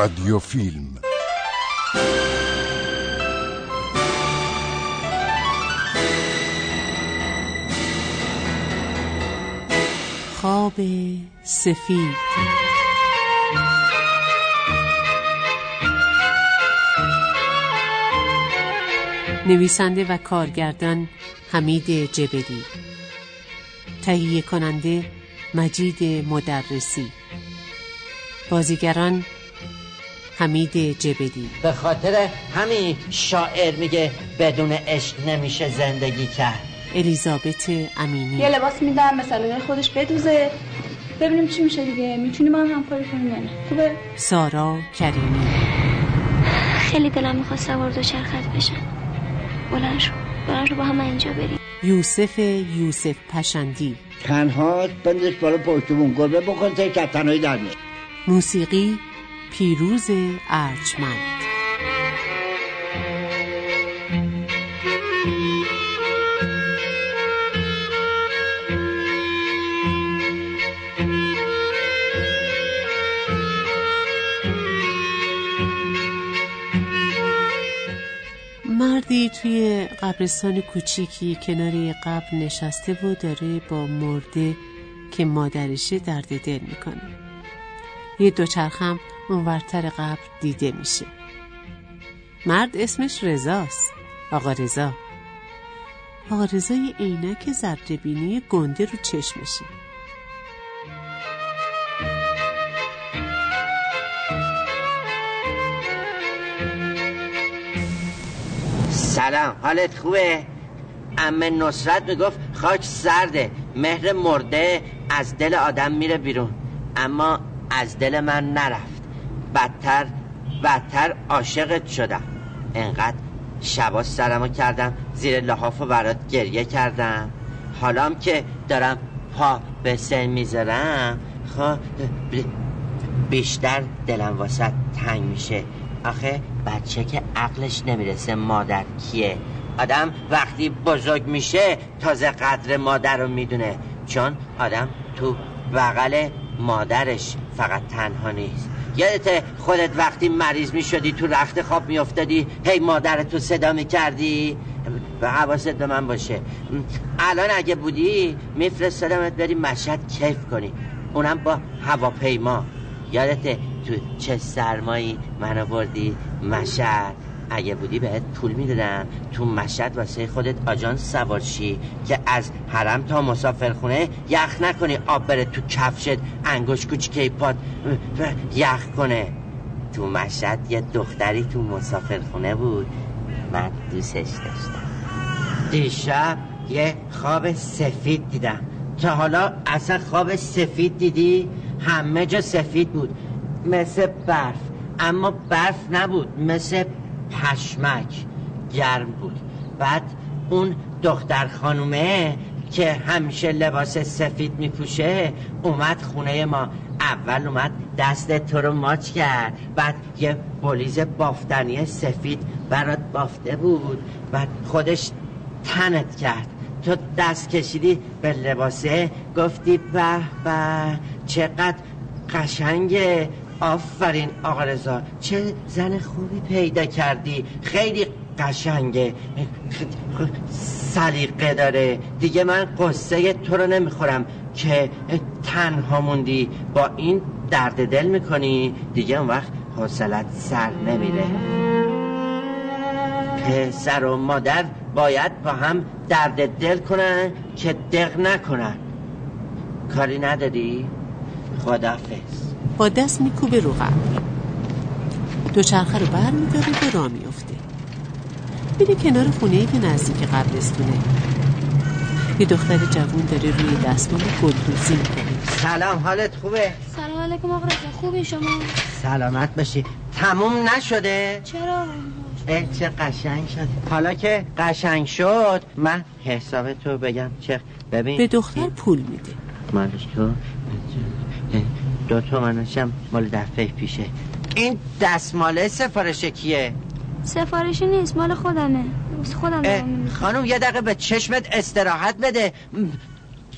رادیو فیلم. خواب سفید. نویسنده و کارگردان حمید جبلی تهیه کننده مجید مدرسی. بازیگران حمید جبلی به خاطر همین شاعر میگه بدون عشق نمیشه زندگی کرد. الیزابت امینی. یه لباس میدم مثلا خودش بدوزه. ببینیم چی میشه دیگه. می‌تونیم هم همکاری کنیم نه خوبه؟ سارا کریمی. خیلی دلم می‌خواد سوار دوچرخت بشم. بلند شو. بلند شو با هم اینجا بریم. یوسف یوسف پشندی. تنها بندش بالا پشتمون. گربه بکن تا کتنهایی در موسیقی پیروز ارجمند. مردی توی قبرستان کوچیکی کنار قبر نشسته و داره با مرده که مادرشه درد دل می‌کنه. یه دوچرخم اونورتر قبر دیده میشه. مرد اسمش رزاست آقا رضا. آقا رضا یه عینک زردبینی گنده رو چشمشه. سلام. حالت خوبه؟ امه نصرت می‌گفت خاک سرده. مهر مرده از دل آدم میره بیرون. اما از دل من نرفت. بدتر بدتر عاشقت شدم. انقدر شبا سرمو کردم زیر لحاف و برات گریه کردم. حالام که دارم پا به سن می‌ذارم خب بیشتر دلم واسه تنگ میشه. آخه بچه که عقلش نمی‌رسه مادر کیه؟ آدم وقتی بزرگ میشه تازه قدر مادر رو می‌دونه. چون آدم تو بغل مادرش فقط تنها نیست. یادت خودت وقتی مریض می‌شدی تو رخت خواب میافتادی هی مادر تو صدا می‌کردی؟ به حواست به من باشه. الان اگه بودی میفرستادمت بری مشهد کیف کنی. اونم با هواپیما. یادت تو چه سرمایی منو بردی مشهد؟ اگه بودی بهت پول می‌دادم تو مشهد واسه خودت آجانس سوارشی که از حرم تا مسافرخونه یخ نکنی آب بره تو کفشت انگوش کوچیکه پاد یخ کنه. تو مشهد یه دختری تو مسافرخونه بود. من دوستش داشتم. دیشب یه خواب سفید دیدم. تا حالا اصلا خواب سفید دیدی؟ همه جا سفید بود. مثل برف. اما برف نبود. مثل پشمک گرم بود. بعد اون دختر خانومه که همیشه لباس سفید میپوشه اومد خونه ما. اول اومد دست تو رو ماچ کرد. بعد یه بلیز بافتنی سفید برات بافته بود. بعد خودش تنت کرد. تو دست کشیدی به لباسه گفتی به به. چقدر قشنگه. آفرین آقا رضا. چه زن خوبی پیدا کردی. خیلی قشنگه. سلیقه داره. دیگه من قصه تو رو نمی‌خورم که تنها موندی. با این درد دل می‌کنی. دیگه اون وقت حوصلت سر نمیره. پسر و مادر باید با هم درد دل کنن که دق نکنن. کاری نداری؟ خدافز با دست میکوبه رو قبر دوچرخه رو بر میداره و را میفته میره کنار خونه که نزدیک قبرستونه. یه دختر جوون داره روی دستمال گلدوزی می‌کنه. سلام حالت خوبه؟ سلام علیکم آقا خوبی شما؟ سلامت باشی. تموم نشده؟ چرا اه چه قشنگ شد. حالا که قشنگ شد من حساب تو بگم. چه ببین. به دختر پول میده. مالش تو؟ دو تومنشم مال دفعه پیشه. این دستماله سفارش کیه؟ سفارشی نیست مال خودمه. خودم. خانم یه دقیقه به چشمت استراحت بده.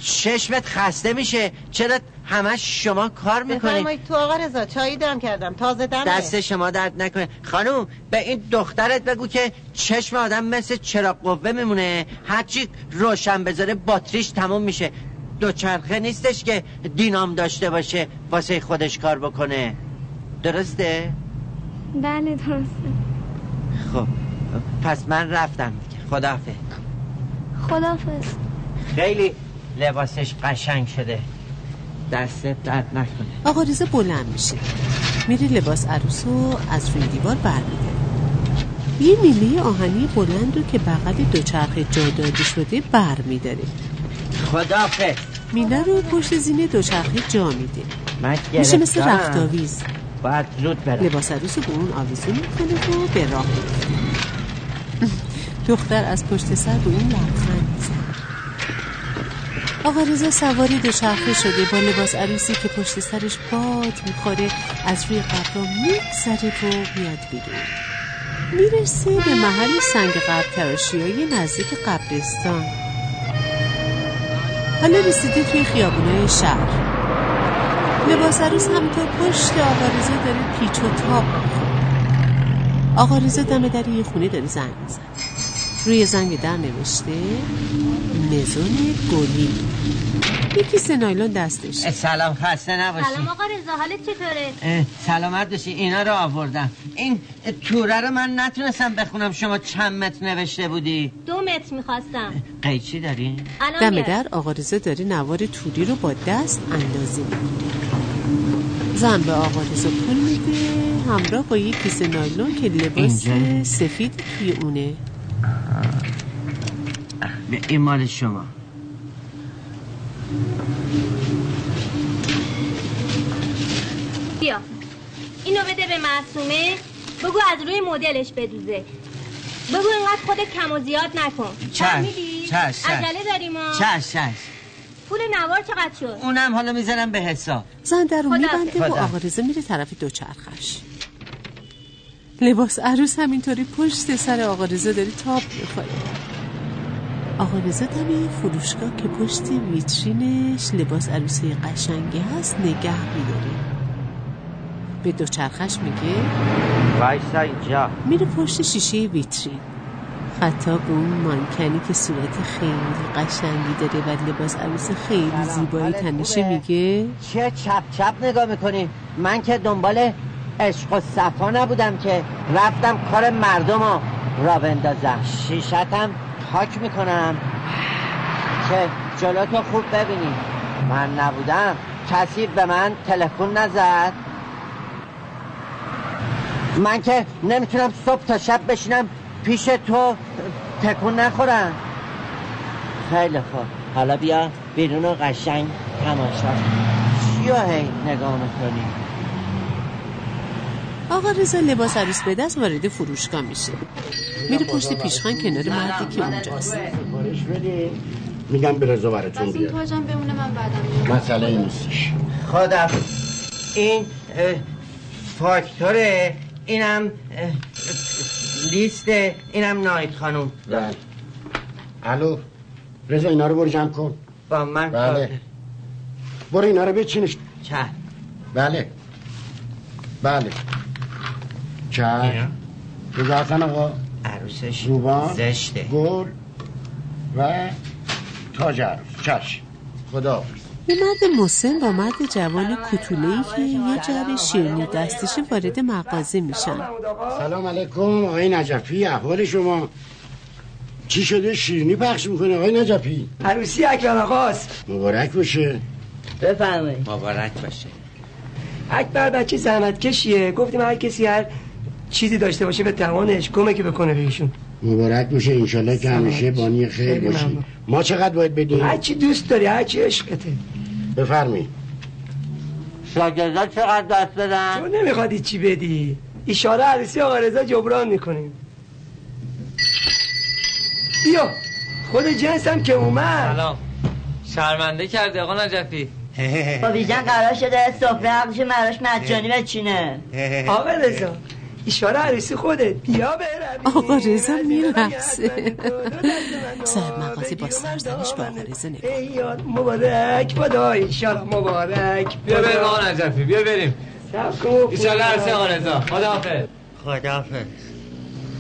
چشمت خسته میشه. چرا همش شما کار می‌کنی؟ بفرمایید تو آقا رضا چایی دم کردم. تازه دمه. دست شما درد نکنه. خانوم به این دخترت بگو که چشم آدم مثل چراغ قوه میمونه. هرچی روشن بذاره باتریش تموم میشه. دوچرخه نیستش که دینام داشته باشه واسه خودش کار بکنه. درسته؟ بله درسته. خب پس من رفتم. خداحافظ خدافز خیلی لباسش قشنگ شده. دستت درد نکنه. آقا رضا بلند میشه. میره لباس عروس رو از روی دیوار برمیداره یه میله آهنی بلند رو که بغل دوچرخه جا داده شده بر میداره میله رو پشت زین دوچرخه جا میده. میشه مثل گرفتارم. رفتاویز باید زود برم. لباس عروس رو به اون آویزون می‌کنه و به راه دختر از پشت سر به اون لبخند می‌زنه. آقا رضا سواری دوچرخه شده. با لباس عروسی که پشت سرش باد می‌خوره از روی قبرا میگذره و میاد بیرون. می‌رسه به محل سنگ قبر تراشی های نزدیک قبرستان. حالا رسیده توی خیابونای شهر لباس عروس همونطور پشت آقا رضا داره پیچ و تاب می‌خوره. آقا رضا دم در یه خونه داره زنگ میزن روی زنگ در نوشته مزون گلی. یکی سنایلون دستش. سلام خسته نباشی. سلام آقا رضا حالت چطوره؟ سلامت باشی. اینا رو آوردم. این توره رو من نتونستم بخونم. شما چند متر نوشته بودی؟ دو متر می‌خواستم. قیچی داری؟ الان دم. در آقا رضا داره نوار توری رو با دست اندازه می‌کنه زن به آقا رضا پول میده. همراه با یک کیسه نایلون که لباس اینجا. سفید توی اونه. این مال شما. بیا. اینو بده به معصومه. بگو از روی مدلش بدوزه. بگو اینقدر خودت کم و زیاد نکن. چش،؟ چش، چش. عجله داریم چش چش. پول نوار چقدر شد؟ اونم حالا می‌ذارم به حساب. زن در میبنده و. آقا رضا میره طرف دوچرخش. لباس عروس همینطوری پشت سر آقا رضا داره تاب می‌خوره آقا رضا دم فروشگاه که پشت ویترینش لباس عروسی قشنگی هست نگه میداره به دوچرخش میگه وایسا اینجا. میره پشت شیشه ویترین. خطاب به اون مانکنی که صورت خیلی قشنگی داره و لباس عروس خیلی زیبایی تنشه میگه؟ چه چپ چپ نگاه می‌کنی؟ من که دنبال عشق و صفا نبودم که رفتم کار مردم رو را بندازم. شیشتم پاک می‌کنم. که جلوتو خوب ببینی. من نبودم. کسی به من تلفن نزد. من که نمی‌تونم صبح تا شب بشینم پیش تو تکون نخورم. خیلی خوب. حالا بیا بیرون و قشنگ تماشا چیو هی نگاه می‌کنی؟ آقا رضا لباس عروس به دست وارد فروشگاه میشه. میره پشت پیشخان کنار مردی که اونجاست. میگم به رضا براتون پس این بیاد تاجم بمونه من بعدم مسئله این نیستش خدا این فاکتوره. اینم اه، لیسته. اینم نایت خانوم بله. الو؟ رضا اینا رو برو جمع کن. با من بله. برو اینا رو بچینش. چه؟ بله. بله. چشم رضا حسن آقا عروسش روبان زشته. گل و تاج عروس چشم خدا. یه مرد مسن با مرد جوان کتوله‌ای که یه جعبه شیرینی دستشه وارد مغازه میشن. سلام علیکم آقای نجفی احوال شما. چی شده؟ شیرینی پخش می‌کنه آقای نجفی. عروسی اکرم آقاست. مبارک باشه. بفرمایید. مبارک باشه. اکبر بچه زحمت کشیه. گفتیم هر کسی هر چیزی داشته باشه به توانش کمکی بکنه بهشون مبارک باشه انشالله که. همیشه بانی خیر باشی. ما چقدر باید بدیم هر چی دوست داری هر چی عشقته. بفرمی شاگردا چقدر دست بدن؟ تو نمیخوادی چی بدی؟ اشاره عروسی آقا رضا جبران می‌کنیم. بیا خود جنسم که اومد. سلام. شرمنده کردی آقا نجفی. با بیژن قرار شده سفره حقش مراش مجانی بچینه. آقا رضا ایشالا عروسی خودت بیا برم آقا رضا میرقصه صاحب مغازه با سرزنش به آقا رضا نگاه مبارک. بادا ایشالا مبارک. بیا بریم آقا نجفی. بیا بریم. ایشالا عروسی آقا رضا. خداحافظ خداحافظ.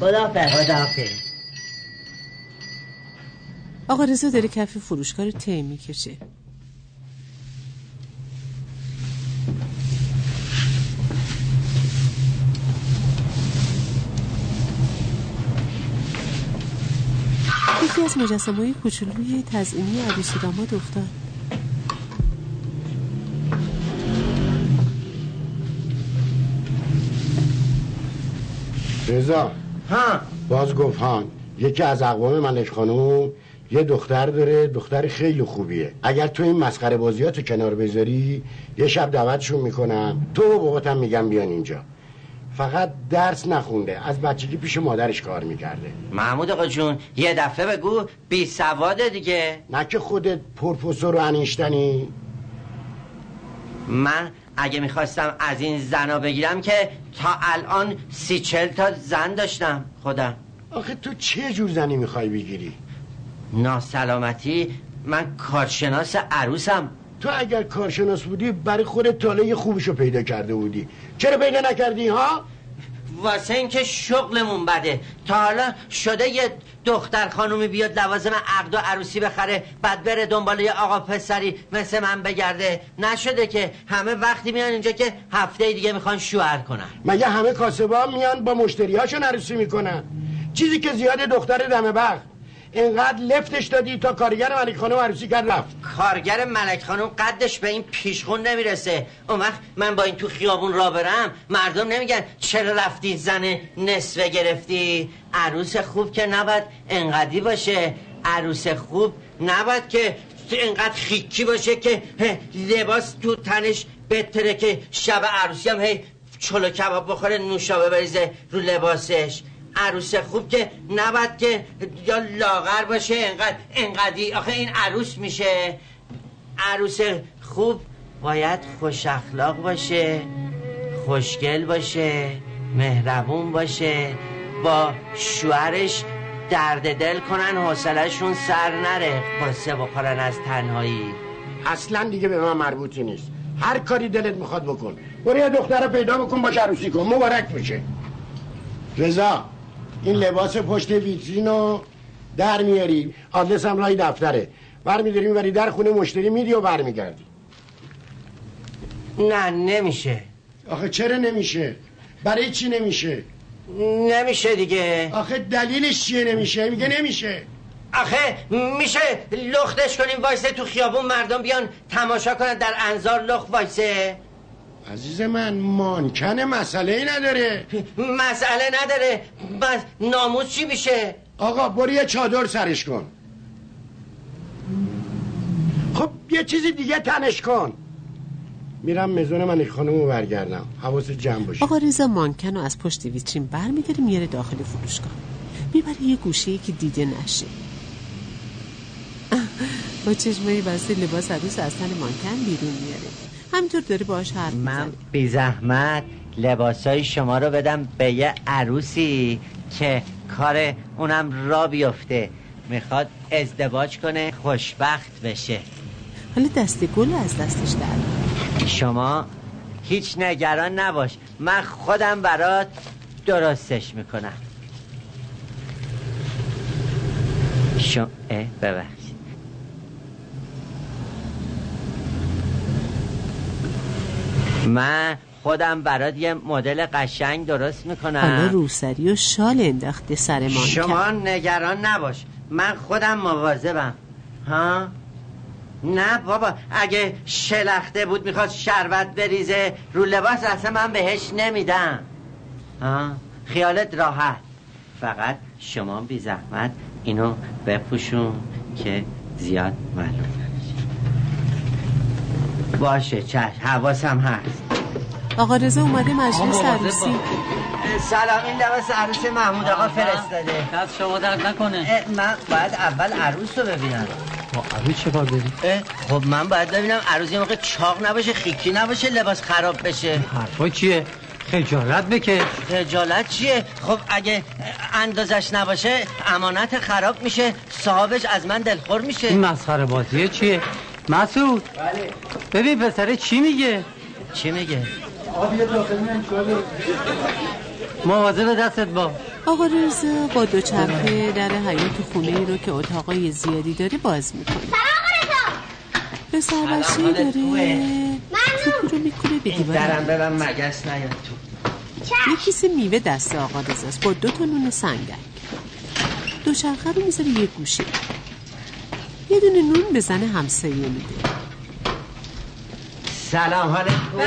خداحافظ. خداحافظ. آقا رضا داره کف فروشگاه رو طی می‌کشه. یکی از مجسمه های کوچولوی تزئینی عروسی داماد افتاد. رضا. ها. باز گفت هان یکی از اقوام ملک خانوم یه دختر داره دختر خیلی خوبیه. اگر تو این مسخره بازیات کنار بذاری یه شب دعوتشون می‌کنم. تو و باباتم میگم بیان اینجا. فقط درس نخونده. از بچگی پیش مادرش کار می‌کرده. محمود آقا جون یه دفعه بگو بی سواده دیگه. نه که خودت پروفسور و انیشتنی. من اگه می‌خواستم از این زنا بگیرم که تا الان سی چل تا زن داشتم خودم. آخه تو چه جور زنی می‌خوای بگیری؟ ناسلامتی من کارشناس عروسم. تو اگر کارشناس بودی برای خودت تاله خوبشو پیدا کرده بودی. چرا پیدا نکردی ها؟ واسه اینکه شغلمون بده. تا حالا شده یه دختر خانومی بیاد لوازم عقد و عروسی بخره بعد بره دنبال یه آقا پسری مثل من بگرده. نشده که همه وقتی میان اینجا که هفته دیگه می‌خوان شوهر کنن. مگه همه کاسبا میان با مشتریاشون عروسی می‌کنن؟ چیزی که زیاد دختر دم بخت. اینقدر لفتش دادی تا کارگر ملک خانم عروسی کرد رفت. کارگر ملک خانم قدش به این پیشخون نمی‌رسه. اون وقت من با این تو خیابون را برم مردم نمیگن چرا رفتی زن نصفه گرفتی؟ عروس خوب که نباید انقدی باشه. عروس خوب نباید که اینقدر خیکی باشه که لباس تو تنش بتره که شب عروسی هم هی چلو کباب بخوره نوشابه بریزه رو لباسش. عروس خوب که نباید که یا لاغر باشه انقدر انقدی آخه این عروس میشه. عروس خوب باید خوش اخلاق باشه خوشگل باشه مهربون باشه با شوهرش درد دل کنن حوصلهشون سر نره. قصه بخورن از تنهایی. اصلا دیگه به من مربوطی نیست. هر کاری دلت می‌خواد بکن. برو یه دختر پیدا بکن باش عروسی کن. مبارک میشه. رضا. این لباس پشت ویترین رو در میاری. آدرس هم رای دفتره. برمیداری می‌بری در خونه مشتری میدی و برمیگردی. نه نمیشه. آخه چرا نمیشه؟ برای چی نمیشه؟ نمیشه دیگه. آخه دلیلش چیه نمیشه؟ میگه نمیشه. آخه میشه لختش کنیم وایسه تو خیابون مردم بیان تماشا کنن در انظار لخت وایسه. عزیز من مانکن مسئله ای نداره. مسئله نداره. بس ناموز چی میشه؟ آقا برو یه چادر سرش کن. خب یه چیزی دیگه تنش کن. میرم مزون من خانمو برگردم. حواس جمع باشه. آقا رضا مانکن رو از پشت ویترین برمیداره میاره داخل فروشگاه. می‌بره یه گوشه ای که دیده نشه. با چشمایی بسته لباس عروس از تن مانکن بیرون میاره همینطور داره باهاش حرف من بی زحمت لباسای شما رو بدم به یه عروسی که کار اونم را بیفته. می‌خواد ازدواج کنه خوشبخت بشه. حالا دست گل از دستش در شما هیچ نگران نباش. من خودم برات درستش می‌کنم. شما اه ببخشید من خودم برات یه مدل قشنگ درست می‌کنم. حالا روسری و شال انداخته سر مانکن. شما نگران نباش. من خودم مواظبم. ها؟ نه بابا اگه شلخته بود می‌خواد شربت بریزه رو لباس اصلا من بهش نمیدم. ها؟ خیالت راحت. فقط شما بی زحمت اینو بپوشون که زیاد معلوم نشه. باشه چشم. حواسم هست. آقا رضا اومده مجلس عروسی. سلام این لباس عروس محمود آقا فرستاده. دست شما درد نکنه. من باید اول عروس رو ببینم. با عروس چه کار داری؟ خب من باید ببینم عروس یه موقع چاق نباشه خیکی نباشه لباس خراب بشه. حرفای چیه؟ خجالت بکش. خجالت چیه؟ خب اگه اندازش نباشه امانت خراب میشه صاحبش از من دلخور میشه. این مسخره بازیه چیه؟ مسعود. بله. ببین پسره چی میگه؟ چی میگه؟ مواظب دستت با. آقا رضا با دوچرخه در حیات خونه ای رو که اتاقای زیادی داره باز می‌کنه به سربشی سلام، حالت داره؟ توپی رو می‌کنه به این دیوار. درم ببن مگس نیاد تو. یه کیسه میوه دست آقا رضاست با دو تا نون سنگک. دوچرخه رو می‌ذاره یه گوشه. یه دونه نون به زن همسایه میده. سلام حالت خوبه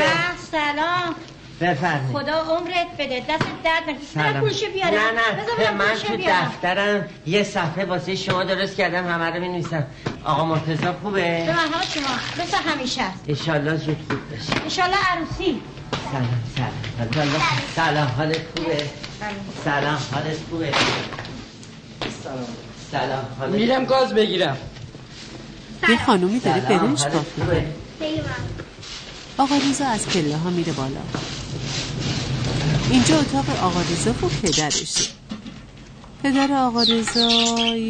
سلام. بفرمایید. خدا عمرت بده. دست درد نکنه. سلام. پولشو بیارم نه نه. من تو. دفترم یه صفحه واسه شما درست کردم. همه رو بنویسم آقا مرتضی خوبه؟ به مرحمت شما. مثل همیشه. است انشالله زود خوب بشه. انشالله عروسی. سلام سلام. سلام سلام حالت خوبه؟ سلام. حالت خوبه؟ سلام. سلام حالت میرم گاز بگیرم. یه خانومی داره برنج کافی خوبه؟ آقا رضا از پله ها میره بالا. اینجا اتاق آقا رضا و پدرشه. پدر آقا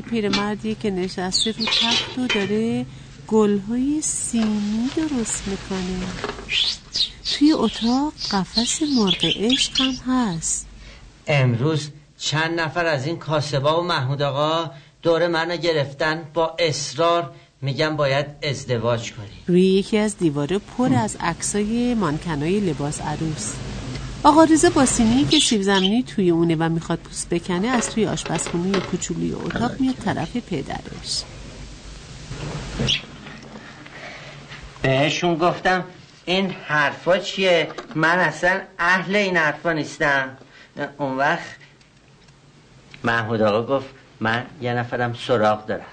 پیرمردی که نشسته رو تخت و داره گلهای سیمی درست می‌کنه. توی اتاق قفس مرغ عشق هم هست. امروز چند نفر از این کاسبا و محمود آقا دور منو گرفتن با اصرار میگم باید ازدواج کنی روی یکی از دیواره پر از عکسای مانکنای لباس عروس. آقا رضا با سینی که سیب زمینی توی اونه و می‌خواد پوست بکنه از توی آشپزخونه کوچولی اتاق میاد طرف پدرش. بهشون گفتم این حرفا چیه؟ من اصلا اهل این حرفا نیستم. اون وقت محمود آقا گفت من یه نفرم سراغ دارم.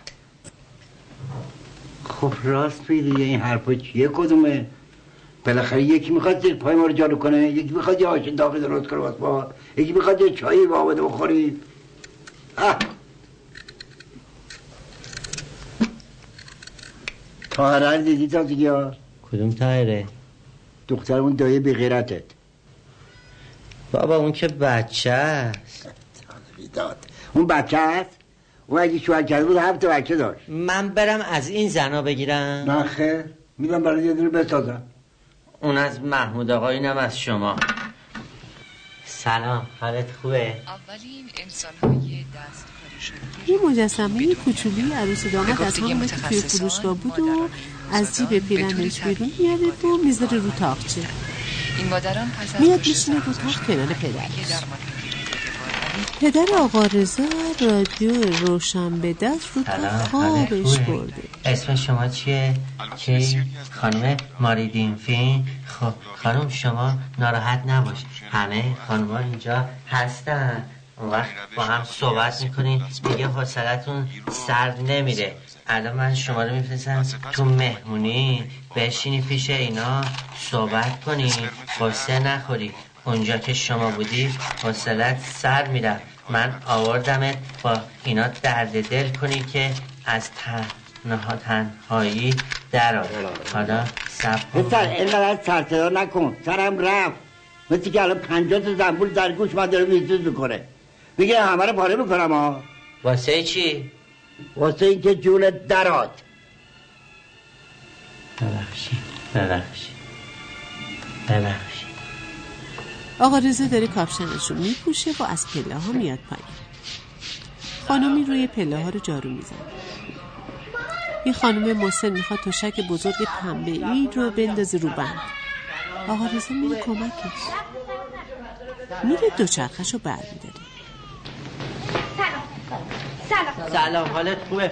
خب راست میگی این حرفا چیه؟ کدومه؟ بالاخره یکی می‌خواد زیر پای ما رو جارو کنه یکی می‌خواد یه آش داغی درست کنه واسه ما یکی می‌خواد یه چایی با آمده بخوری. اه. تاهره رو دیدی تا دیگه. کدوم تایره دختر اون دایه بی غیرتت. بابا اون که بچه است. اون بچه هست اون اگه شوهر کرده بود هفت بچه داشت. من برم از این زنا بگیرم. نه خیر میرم برای یه دونه بسازم. اون از محمود آقا اینم از شما. سلام حالت خوبه؟ اولین انسان‌های دستکاری شده. یه مجسمه کوچولی عروس و داماد از همون که توی فروشگاه بود و از جیب پیرنش بیرون میاره و می‌ذاره رو تاقچه. این مادران پس از میاد پشت میشینه رو تخت کنار پدرش. در پدر آقا رضا رادیو روشن به دست رو تا سلام، خوابش؟ برده. اسم شما چیه؟ کی؟ خانم ماریدین فین. خب خانم شما ناراحت نباش همه خانم اینجا هستن. اون وقت با هم صحبت می‌کنین دیگه حوصلتون سرد نمیره. الان من شما رو میفرستم تو مهمونی. بشینی پیش اینا. صحبت کنی. قصه نخوری. اونجا که شما بودی حوصلت سر میره من آوردمت با اینا درد دل کنی که از تنها تنهایی در آی. حالا سب کن. پسر اینقدر سرصدا نکن. سرم رفت. مثل که الان پنجاه تا زنبول در گوش من داره ویزوز می‌کنه. میگه همه رو پاره می‌کنم ها. واسه چی؟ واسه اینکه جونت درات. ببخشید. ببخشید. ببخشید. آقا رضا داره کاپشنش رو میپوشه و از پله ها میاد پایین. خانمی روی پله ها رو جارو می‌زنه. یه خانم مسن می‌خواد تشک بزرگ پنبه ای رو بندازه رو بند. آقا رضا میره کمکش. میره دوچرخش رو برمیداره. سلام حالت خوبه؟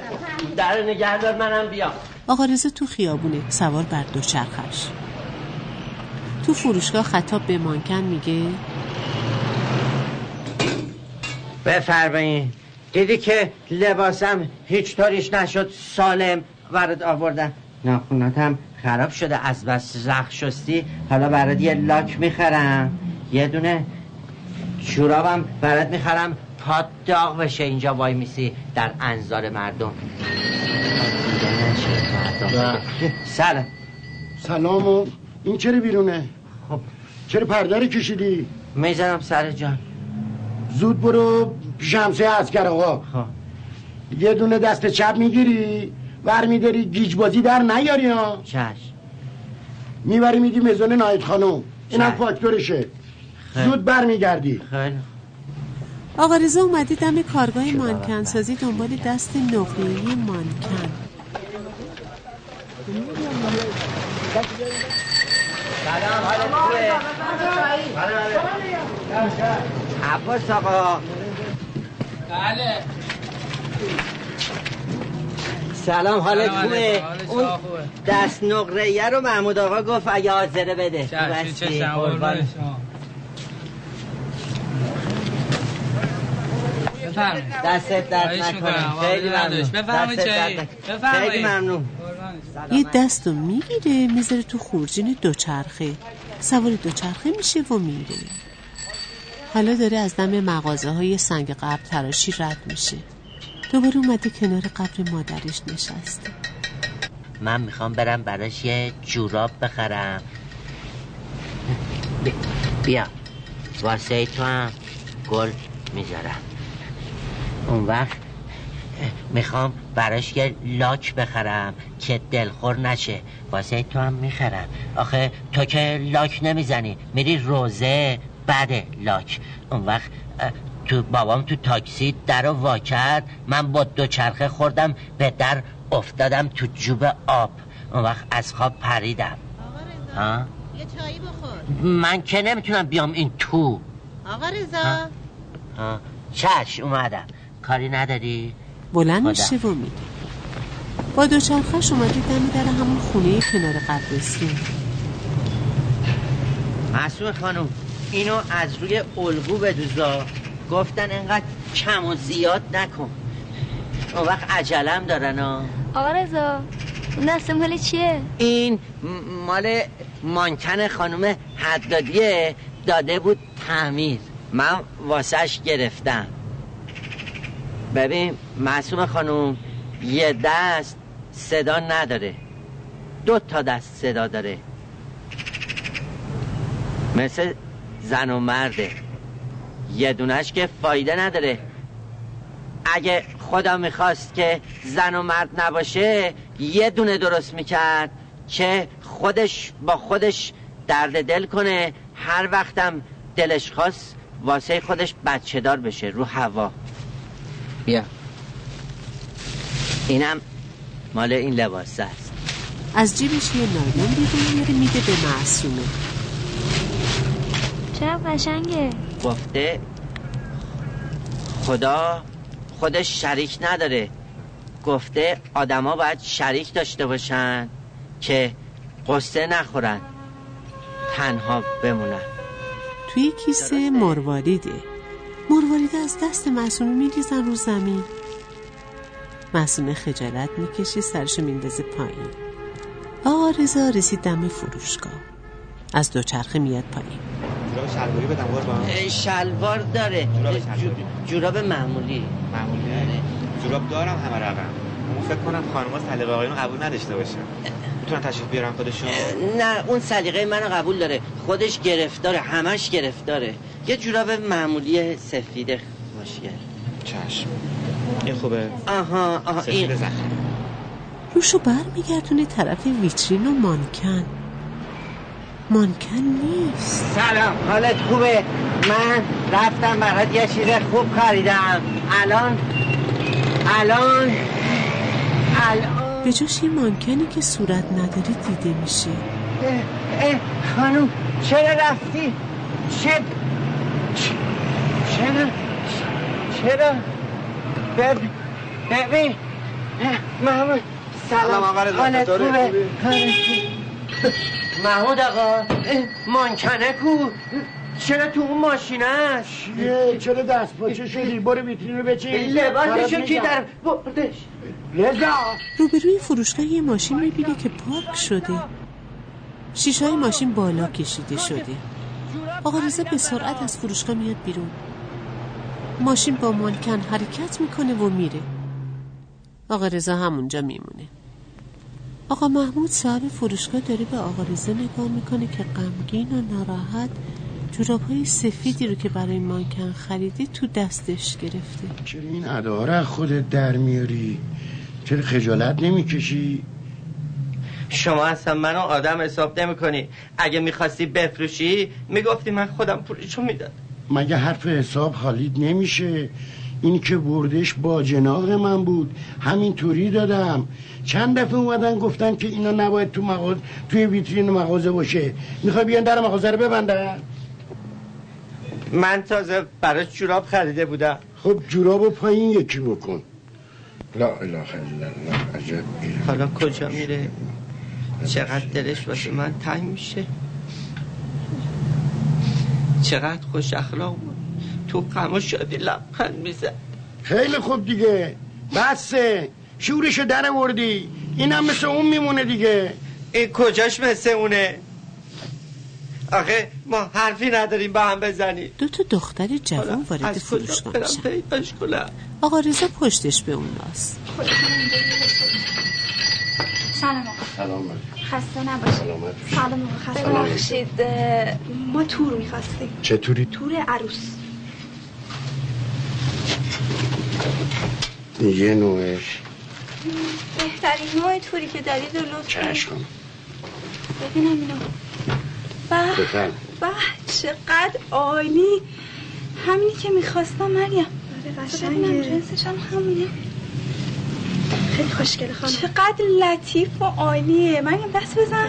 در نگهدار منم بیا. آقا رضا تو خیابونه سوار بر دوچرخش تو فروشگاه خطاب به مانکن میگه؟ بفرمایین. دیدی که لباسم هیچ طوریش نشد سالم برات آوردم ناخوناتم خراب شده از بس رخ شستی. حالا برات یه لاک می‌خرم. یه دونه شورابم برات می‌خرم. تا داغ بشه اینجا وای میسی. در انظار مردم. سلام. سلام و این چرا بیرونه؟ خب چرا پرده رو کشیدی؟ می‌زنم سر جان. زود برو پیش همسایه اسکر آقا. خب. یه دونه دست چپ می‌گیری ور میداری گیج بازی در نیاری ها. چشم. می‌بری میدی مزون نایت خانم. اینم. فاکتورشه. خیلی. زود بر میگردی خیلی. آقا رضا اومده دم کارگاه مانکن سازی دنبال دست نقره‌ای مانکن. عباس آقا. بله. سلام حالت سلام خوبه؟ اون خوبه. دست نقره رو محمود آقا گفت اگه حاضره بده. بستی. دستت درد نکنه. خیلی ممنون. بفرمایید. خیلی ممنون. یه دست رو می‌گیره می‌ذاره تو خورجین دوچرخه. سوار دوچرخه میشه و میره. حالا داره از دم مغازه های سنگ قبر تراشی رد میشه. دوباره اومده کنار قبر مادرش نشسته. من می‌خوام برم براش یه جوراب بخرم. بی- بیا. واسه تو هم گل می‌ذارم. اون وقت می‌خوام براش یه لاک بخرم که دلخور نشه. واسه تو هم می‌خرم. آخه تو که لاک نمی‌زنی. میری روزه بده لاک اون وقت تو بابام تو تاکسی در رو وا کرد. من با دو چرخه خوردم به در افتادم تو جوب آب. اون وقت از خواب پریدم. آقا ها؟ رضا یه چایی بخور. من که نمی‌تونم بیام این تو. آقا؟ ها. چش اومدم. کاری نداری؟ بلند. میشه و میره با دوچرخش اومده دم در همون خونه کنار قبرستون معصوم خانم اینو از روی الگو بدوزا. گفتن انقدر کم و زیاد نکن. اون وقت عجلم دارن ها آقا رضا اون دست مال چیه؟ این مال مانکن خانم حدادیه داده بود تعمیر. من واسش گرفتم. ببین معصوم خانم یه دست صدا نداره. دو تا دست صدا داره. مثل زن و مرده. یه دونش که فایده نداره. اگه خدا می‌خواست که زن و مرد نباشه یه دونه درست می‌کرد که خودش با خودش درد دل کنه. هر وقتم دلش خواست واسه خودش بچه دار بشه رو هوا. بیا. اینم مال این لباس است. از جیبش یه نایلون بیرون میاره میده به معصومه. چرا قشنگه؟ گفته خدا خودش شریک نداره. گفته آدما باید شریک داشته باشن که قصه نخورن تنها بمونن. توی کیسه مرواریده مرواریده از دست معصومه میریزن رو زمین. معصومه خجالت می‌کشه سرشو میندازه پایین. آقا رضا رسید دم فروشگاه. از دوچرخه میاد پایین. جوراب شلواری بدم قربان اه، شلوار داره. جوراب جو- شلواری. جوراب معمولی. معمولی. جوراب دارم همه رقم فکر کنم خانم‌ها سلیقه آقایون قبول نداشته باشن می‌تونن تشریف بیارن خودشون؟ نه اون سلیقه منو قبول داره. خودش گرفتاره همش گرفتاره. یه جوراب معمولی سفید مشکل چشم. این خوبه. آها آها این. روشو بر میگردونه طرف ویترین و مانکن. مانکن نیست. سلام حالت خوبه؟ من رفتم برات یه چیز خوب خریدم الان الان الان به جاش یه مانکنی که صورت نداره دیده میشه. اه، اه، خانم چرا رفتی؟ چه چرا؟ چرا؟ بب... ببین. محمود سلام سلام. آقا رضا، حالت؟ خوبه؟ محمود آقا مانکنه کو؟ چرا تو اون ماشینه است چیه چرا دست پاچه شدی؟ برو ویترین رو بچین. لباسشو کی در. بردش رضا. روبروی فروشگاه یه ماشین می‌بینه که پارک شده. شیشه های ماشین بالا کشیده شده. آقا رضا به سرعت از فروشگاه میاد بیرون. ماشین با مانکن حرکت می‌کنه و میره. آقا رضا همونجا میمونه. آقا محمود صاحب فروشگاه داره به آقا رضا نگاه می‌کنه که غمگین و ناراحت. جوراب های سفیدی رو که برای مانکن خریده تو دستش گرفته چرا این ادا رو از خودت در میاری؟ چرا خجالت نمی‌کشی؟ شما اصلا منو آدم حساب نمی کنی اگه می‌خواستی بفروشی می‌گفتی من خودم پولشو می‌داد مگه حرف حساب حالیت نمیشه؟ این که بردش با جناق من بود. همین طوری دادم. چند دفعه اومدن گفتن که اینا نباید تو مغازه توی ویترین مغازه باشه. می‌خوای بیان در مغازه رو ببندن؟ من تازه برای جوراب خریده بودم. خب جورابو پایین یکی بکن. لا اله الا الله عجب حالا کجا میره؟ چقدر دلش واسه من تنگ میشه. چقدر خوش اخلاق بود. تو غم و شادی لبخند می‌زد. خیلی خوب دیگه. بسه. شورشو در وردی اینم مثل اون میمونه دیگه. این کجاش مثل اونه؟ آخه ما حرفی نداریم با هم بزنیم دو تا دختر جوان وارد فروشگاه میشن آقا رضا پشتش به اوناست. سلام آقا. سلام خسته نباشید. سلام آقا خسته. ببخشید ما تور می‌خواستیم. چطوری تور عروس. یه نوعش بهترین نوع توری که دارید و لطف ببینم اینو. به بفرم به چقدر عالی. همینی که می‌خواستم مریم. ببینم جنسش هم همونه خیلی خوشگله خانم. چقدر لطیف و عالیه. مریم دست بزن.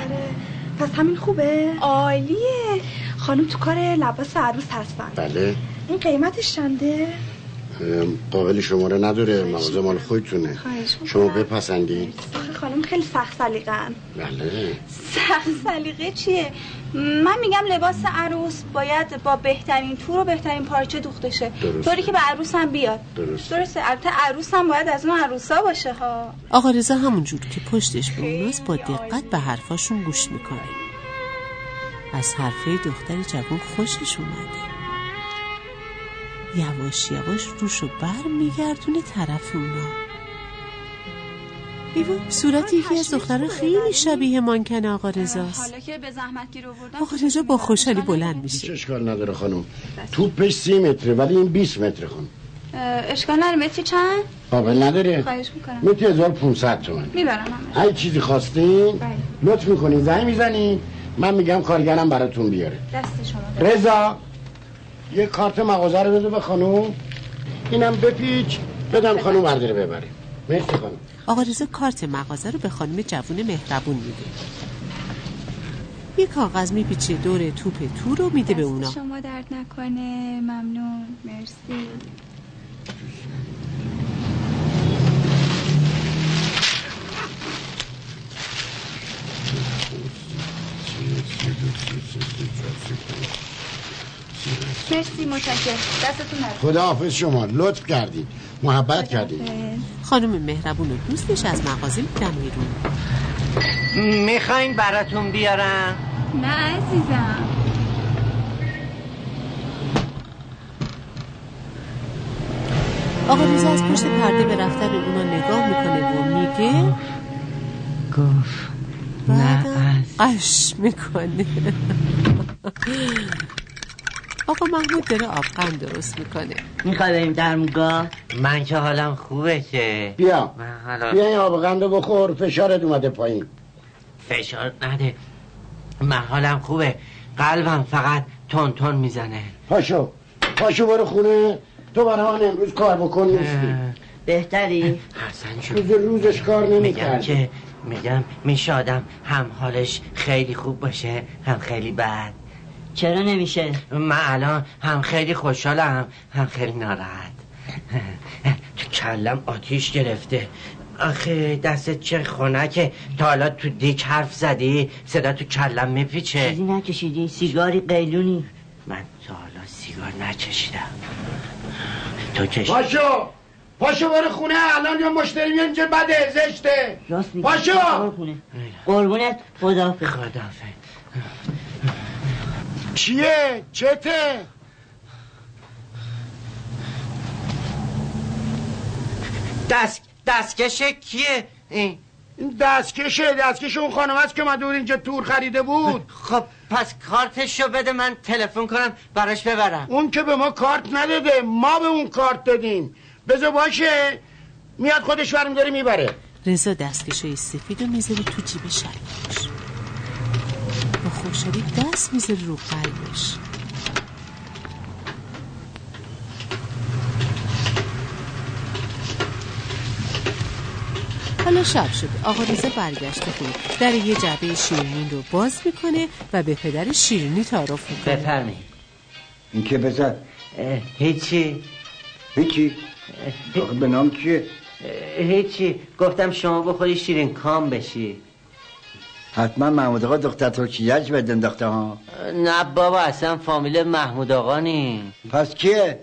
پس همین خوبه؟ عالیه. خانم تو کار لباس عروس هستن. بله. این قیمتش چنده؟ قابل شماره نداره مغازه مال خودتونه. شما بپسندی آخه خانم خیلی سخت سلیقه‌ان بله. سخت سلیقه چیه؟ من میگم لباس عروس باید با بهترین تور و بهترین پارچه دوخته شه. طوری که به عروس هم بیاد. درست درسته. البته عروس هم باید از اون عروسا باشه ها. آقا رضا همونجور که پشتش به اوناست با دقت به حرفاشون گوش می‌کنه. از حرفه دختر جوان خوشش اومده. یواش یواش روشو بر میگردونه طرف اونا. ایوا صورت یکی از دخترها خیلی شبیه مانکن آقا رضاست. حالا که به زحمت گیر آوردم آقا رضا با خوشحالی بلند هیچ میشه. اشکال نداره خانم. توپش سی متره ولی این 20 متره خانم. اشکال نداره. متری چند؟ قابل نداره. خواهش می‌کنم. متر 1500 تومن. می‌برم همه هر چیزی خواستین بله. لطف می‌کنین. زنگ می‌زنین. من میگم کارگرم براتون بیاره. دست شما. رضا. یه کارت مغازه رو بده به خانم اینم بپیچ بدم خانم برداره ببره. مرسی خانم آقا رضا کارت مغازه رو به خانم جوون مهربون میده. یه کاغذ میپیچه دور توپ تو رو میده به اونا. شما درد نکنه. ممنون. مرسی. مرسی متشکرم. دستتون خدا حافظ شما. لطف کردین محبت کردین خانم مهربون و دوستش از مغازه میرن بیرون می‌خواین براتون بیارم؟ نه عزیزم. آقا رضا از پشت پرده به رفتن اونا نگاه می‌کنه و میگه گفت بعدم قش می‌کنه. آقا محمود داره آبقند درست می‌کنه. می‌خوای بریم درمگاه من که حالم خوبه که. بیا. من حالا بیا این آب قندو بخور فشارت اومده پایین. فشار نده. من حالم خوبه. قلبم فقط تون تون می‌زنه. پاشو. پاشو برو خونه. تو برای امروز کار بکن نیستی بهتری؟ حسن جون. روز روزش کار میگم نمی‌کرد که میگم میشادم هم حالش خیلی خوب باشه هم خیلی بد. چرا نمیشه؟ من الان هم خیلی خوشحالم هم خیلی ناراحت. تو کلم آتیش گرفته. آخه دستت چه خنکه. تا حالا تو دیک حرف زدی صدا تو کلم میپیچه. چیزی نکشیدی؟ سیگاری قیلونی. من تا حالا سیگار نکشیدم. تو کش پاشو! پاشو برو خونه الان یا مشتری میاد اینجا بده زشته. راست پاشو. قربونت خداحافظ. خداحافظ. چیه؟ چته؟ دست دستکش کیه؟ این این دستکشه دستکش اون خانم است که مدور اینجا تور خریده بود. خب پس کارتشو بده من تلفن کنم براش ببرم. اون که به ما کارت نداده ما به اون کارت دادیم. بذار باشه میاد خودش برمی داره می‌بره. رضا دستکشای سفید رو می‌ذاره تو جیب شلوارش خوشحالی دست می‌ذاره رو قلبش. حالا شب شده. آقا رضا برگشته خونه. در یه جعبه شیرینی رو باز می‌کنه و به پدر شیرینی تعارف می‌کنه. بفرمی این که بزد هیچی. هیچی؟ آخه به نام کیه هیچی. گفتم شما بخوری شیرین کام بشی. حتما محمود آقا دختر ترکیهش بد انداخته ها؟ نه بابا اصلا فامیل محمود آقا نی پس کیه؟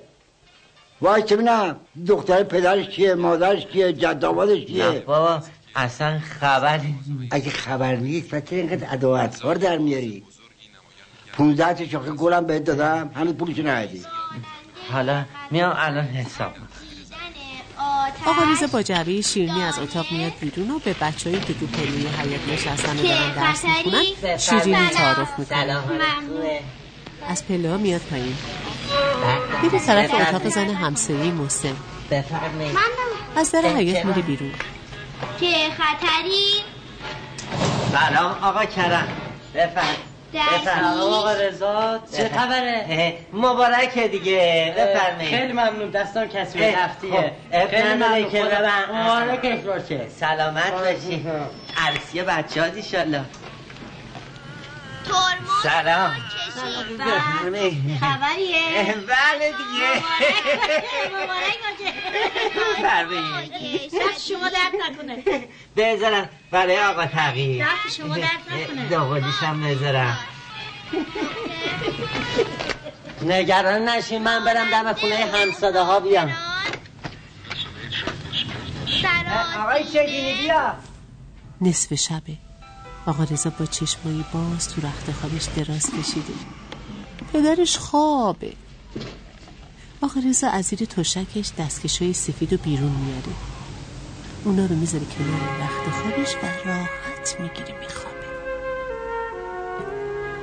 وای چه بینم دختر پدرش کیه؟ مادرش کیه؟ جد آبادش نه کیه بابا اصلا خبری اگه خبر نیست پس اینقدر ادا و اطوار در میاری؟ پونزده تا شاخه گلم بهت دادم هنوز پولشو ندادی. حالا میام الان حساب آقا رضا با جعبه شیرینی از اتاق میاد بیرون و به بچه های که تو پله حیات نشستن و دارن درس می‌خونن. شیرینی تعارف می‌کنه از پله ها میاد پایین. میره طرف اتاق زن همسایه بفرمایید. از در حیات میره بیرون. که خطری سلام آقا کرم. بفرم دستی آقا رضا چه خبره؟ مبارکه دیگه بفرمایید. خیلی ممنون. دستان کسی رفتیه خب، خیلی ممنون. که مبارکش باشه. سلامت باشی. عروسی بچه ها دیشالله ترمز سلام. خبریه. بله دیگه. مبارک باشه شما درد نکنه. بذارم برای آقا تغییر. دست شما درد نکنه. داغادیشم بذارم. نگران نشین من برم دم خونه همساده ها بیام آقای شگینی بیا. نصف شبه. آقا رضا با چشمایی باز تو رخت خوابش دراز کشیده. پدرش خوابه. آقا رضا از زیر تشکش دستکشای سفید و بیرون میاره اونا رو می‌ذاره کنار رخت خوابش و راحت می‌گیره میخوابه.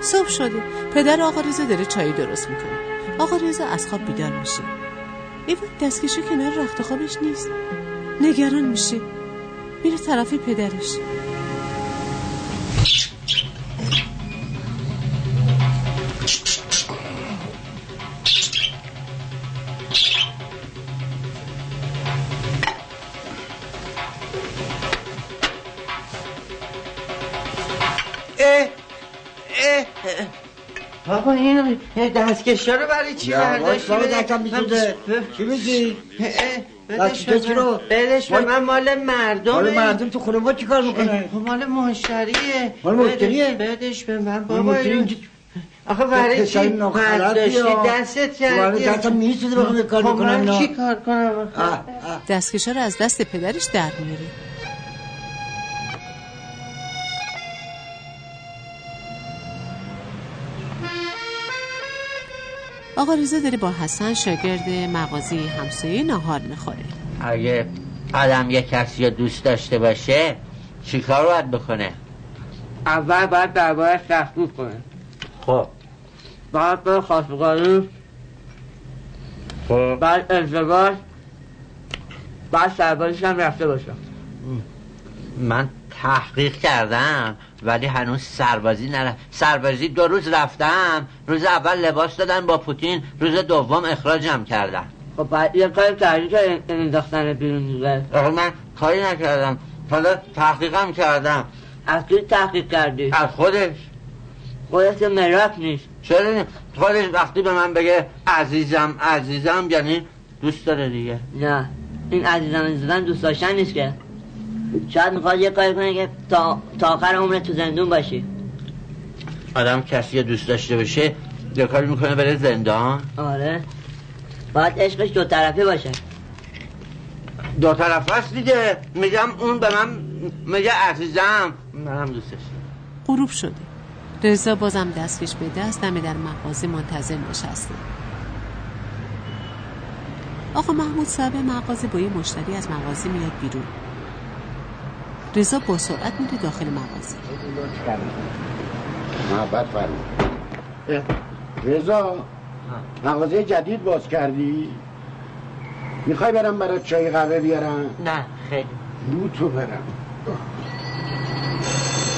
صبح شده. پدر آقا رضا داره چای درست می‌کنه. آقا رضا از خواب بیدار میشه. ایوان دستکشه کنار رخت خوابش نیست. نگران میشه. میره طرف پدرش. بابا این دستکش رو برای چی برداشتی بابا بده؟ دستم میسوزه چی میگی دستکش رو من. بدش به. من مال مردمه حالا مردم تو خونه ما چیکار می‌کنه خب مال مشتریه مال مشتریه؟ بدش- به من مال بابا آخه برای چی برداشتی. دستت کردی دستم کار خب اینا. چی کار کنم. دستکشه رو از دست پدرش در میاره آقا رضا داره با حسن شاگرد مغازه همسایه ناهار می‌خوره اگه آدم یه کسی رو دوست داشته باشه چیکار باید بکنه؟ اول باید دربارش تحقیق کنه. خب. بعد به خواستگاری خب. بعد ازدواج بعد سربازیش هم رفته باشم من تحقیق کردم. ولی هنوز سربازی نرفت سربازی دو روز رفتم. روز اول لباس دادن با پوتین روز دوم اخراجم کردن. خب بعد یه کاری کردی که انداختن بیرون دیگه؟ من کاری نکردم. حالا تحقیقم کردم. از کی تحقیق کردی؟ از خودش. خودت که مراک نیست. چرا خودش وقتی به من بگه عزیزم عزیزم یعنی دوست داره دیگه. نه. این عزیزان زدن دوست داشتن نیست که. شاید می‌خواد یه کاری کنه که تا, تا آخر عمرت تو زندون باشی. آدم کسی دوست داشته باشه یه کاری می‌کنه بره زندان؟ آره. باید عشقش دو طرفه باشه. دو طرف هست دیگه. میگم اون به من میگه عزیزم. منم دوستش دارم. غروب شده. رضا بازم دستکش به دست دمه در مغازه منتظر نشسته. آقا محمود صاحب مغازه با یه مشتری از مغازه میاد بیرون. رضا با سرعت میره داخل مغازه. محبت فرمود. رضا مغازه جدید باز کردی؟ می‌خوای برم برات چای قهوه بیارم؟ نه خیلی. رو تو برم.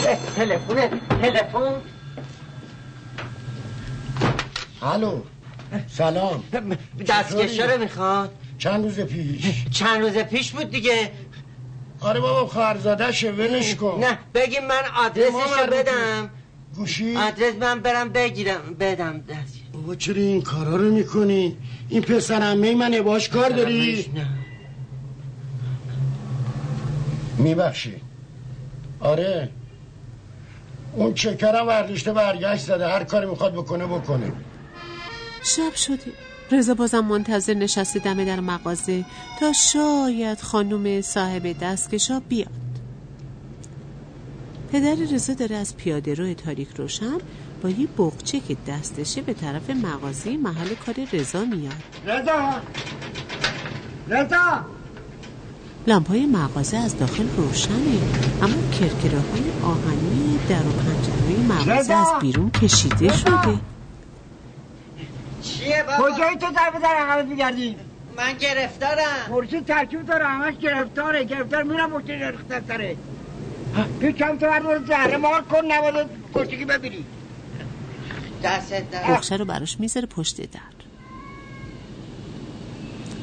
اه، تلفن تلفن الو سلام. دستکشا رو می‌خواد. چند روز پیش؟ چند روز پیش بود دیگه. آره بابا خواهرزاده شه ولش کن. نه بگیم من آدرسشو بدم. گوشی؟ آدرس من برم بگیرم بدم دست بابا چرا این کارا رو می‌کنی؟ این پسر عمه منه باش کار داری. نه. میبخشی. آره. اون چکرم ورداشته برگشت زده هر کاری می‌خواد بکنه بکنه. شب شده رضا بازم منتظر نشسته دم در مغازه تا شاید خانم صاحب دستکشا بیاد. پدر رضا داره از پیاده رو تاریک روشن با یه بغچه که دستشه به طرف مغازه محل کار رضا میاد. رضا! رضا! لامپای مغازه از داخل روشنه اما کرکراهای آهنی در و پنجره مغازه! از بیرون کشیده شده. چیه بابا؟ کجایی تو در در عقبت میگردی؟ من گرفتارم. مرسی ترکیب داره همش گرفتاره. گرفتار میرم مشتری ریخته سره. تو کم تو بردار زهره مار کن نباده کشتگی ببینی. دست در بخشه رو براش می‌ذاره پشت در.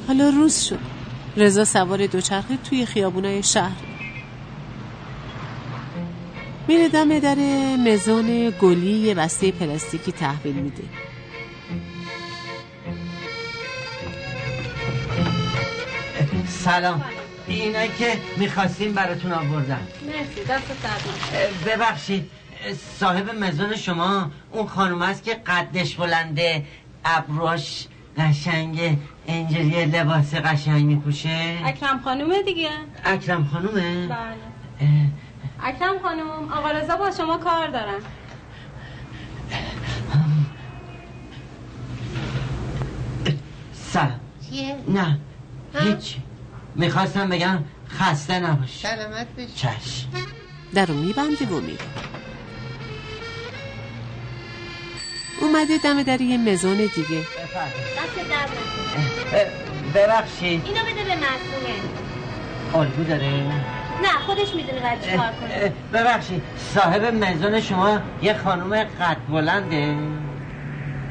حالا روز شد. رضا سوار دوچرخه توی خیابونای شهر. میره دم در مزان گلی یه بسته پلاستیکی تحویل میده. سلام. اینا که می‌خواستیم براتون آوردم مرسی دست اه، ببخشید صاحب مزون شما اون خانوم است که قدش بلنده ابروش قشنگه اینجوری لباس قشنگ میپوشه؟ اکرم خانومه دیگه. اکرم خانومه؟ بله. اه، اکرم خانوم آقا رضا با شما کار دارن. سلام. چیه؟ نه. هیچ. می‌خواستم بگم خسته نباش سلامت بشی چشم در رو میبنده و میره اومده دم در یه مزون دیگه. دست نکنه اه، ببخشید. اینو بده به معصومه الگو داره؟ نه خودش می‌دونه باید چی کار کنه. اه، ببخشید. صاحب مزون شما یه خانوم قد بلنده.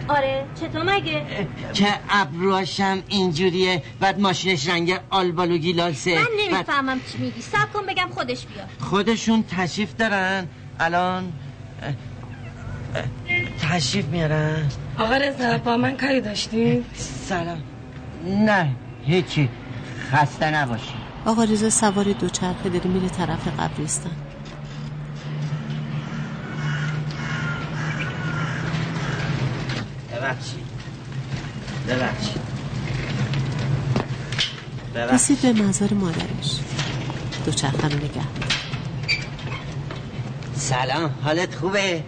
آره چطور مگه؟ که ابروهاشم اینجوریه بعد ماشینش رنگ آلبالو گیلاسه. من بعد نمی‌فهمم چی میگی. سب کن بگم خودش بیاد. خودشون تشریف دارن. الان تشریف میارن. آقا رضا با من کاری داشتی؟ سلام. نه هیچی. خسته نباشی. آقا رضا سوار دوچرخه داره میره طرف قبرستان. ببخشید. رسید به مزار مادرش. دوچرخه رو نگه. سلام حالت خوبه؟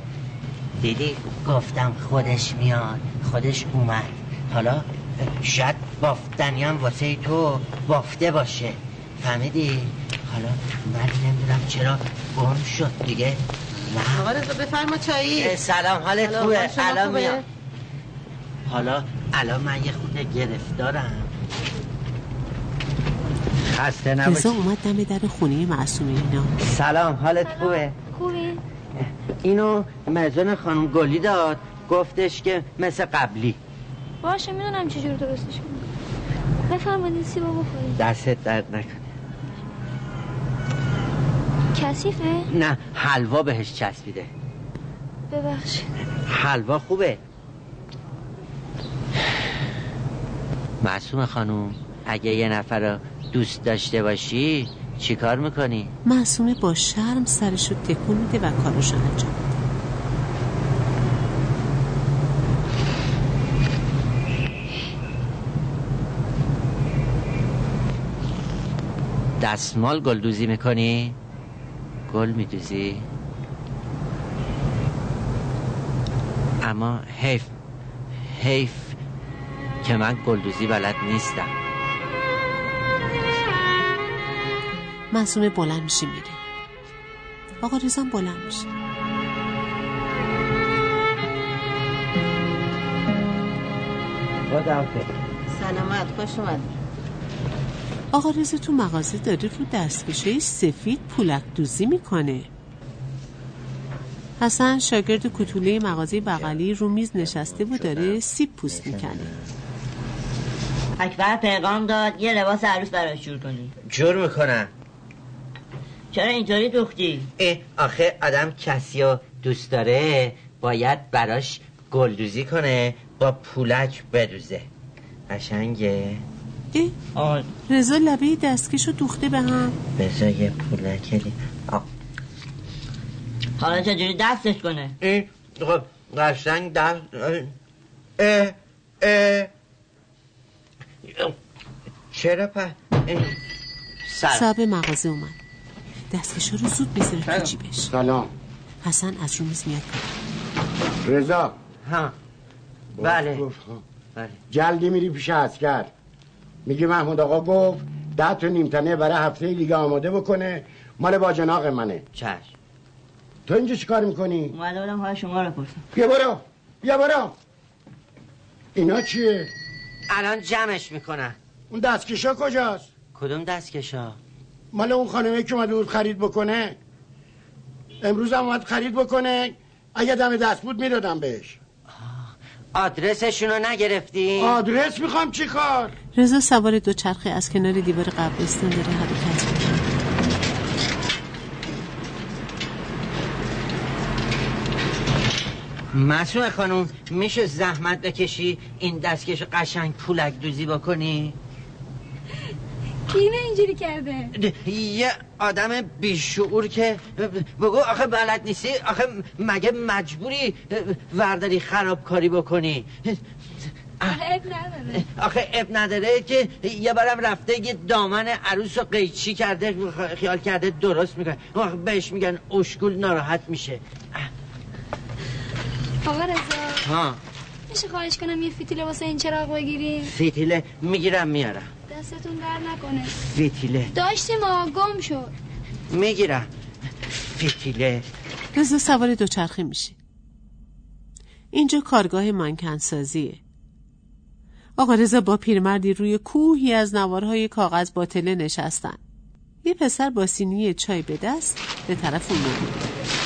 دیدی گفتم خودش میاد خودش اومد. حالا شاید بافتنی هم واسه تو بافته باشه. فهمیدی؟ حالا من نمی‌دونم چرا گم شد دیگه. نه آقا رضا بفرما چایی. سلام حالت سلام، خوبه؟ الان خوبه؟ میاد. حالا الان من یه خود گرفتارم خسته نباشی. اومد دم در خونه معصومه اینا. سلام حالت خوبه؟ خوبی؟ اینو مزون خانم گلی داد گفتش که مثل قبلی. باشه می‌دونم چجور درستش کنم. بفرمایید سیبو بخورید. دستت درد نکنه. کثیفه؟ نه حلوا بهش چسبیده. ببخشید. حلوا خوبه. معصوم خانوم اگه یه نفر رو دوست داشته باشی چیکار می‌کنی؟ معصومه با شرم سرش رو تکون میده و کارش رو انجام. دستمال گلدوزی می‌کنی؟ گل میدوزی؟ اما حیف حیف که من گلدوزی بلد نیستم. معصومه بلند میشه میره. آقا رضا بلند میشه. خداحافظ. سلامت خوش اومد آقا رضا تو مغازه داره رو دستکشه سفید پولک دوزی می‌کنه. حسن شاگرد کتوله مغازه بغلی رو میز نشسته و داره سیب پوست می‌کنه. اکبر پیغام داد یه لباس عروس براش جور کنی. جور می‌کنم. چرا اینطوری دوختی؟ اه آخه آدم کسی رو دوست داره باید براش گلدوزی کنه با پولک بدوزه. قشنگه. اه رضا لبه دستکشو دوخته به هم. بذار یه پولک دی. حالا چجوری دستش کنه؟ این خب قشنگ دست اه اه. چرا په صاحب مغازه اومد. دستکشا رو زود بذاره تو جیبش. سلام. حسن از رو میز میاد. رضا. ها. بله. بله. جلدی میری پیش اسکر میگی محمود آقا گفت ده تا نیمتنه برای هفته دیگه آماده بکنه. مال باجناق منه. چشم. تو اینجا چیکار می‌کنی؟ اومده بودم حال شما رو پرسم بیا برو بیا برو اینا چیه؟ الان جمعش می‌کنن اون دستکشا کجاست؟ کدوم دستکشا مال اون خانمه که اومده بود خرید بکنه امروز هم اومد خرید بکنه اگه دم دست بود می‌دادم بهش آدرسشون رو نگرفتی؟ آدرس می‌خوام چی کار؟ رضا سوار دو چرخه از کنار دیوار قبرستان داره حرکت می‌کنه مسئول خانوم میشه زحمت بکشی؟ این دستکش قشنگ پولک دوزی بکنی؟ کی اینو اینجوری کرده؟ یه آدم بیشعور که بگو آخه بلد نیستی؟ آخه مگه مجبوری ورداری خرابکاری بکنی؟ اب نداره. آخه اب نداره که یه بارم رفته یه دامن عروس رو قیچی کرده خیال کرده درست می‌کنه. آخه بهش میگن اشکول ناراحت میشه. آقا رضا. ها. میشه خواهش کنم یه فیتیله واسه این چراغ بگیریم؟ فیتیله می‌گیرم میارم. دستتون در نکنه. فیتیله داشتیم آقا گم شد. می‌گیرم. فیتیله رضا سوار دوچرخه میشه اینجا کارگاه مانکنسازیه آقا رضا با پیرمردی روی کوهی از نوارهای کاغذ باطله نشستن. یه پسر با سینی چای به دست به طرف اون میره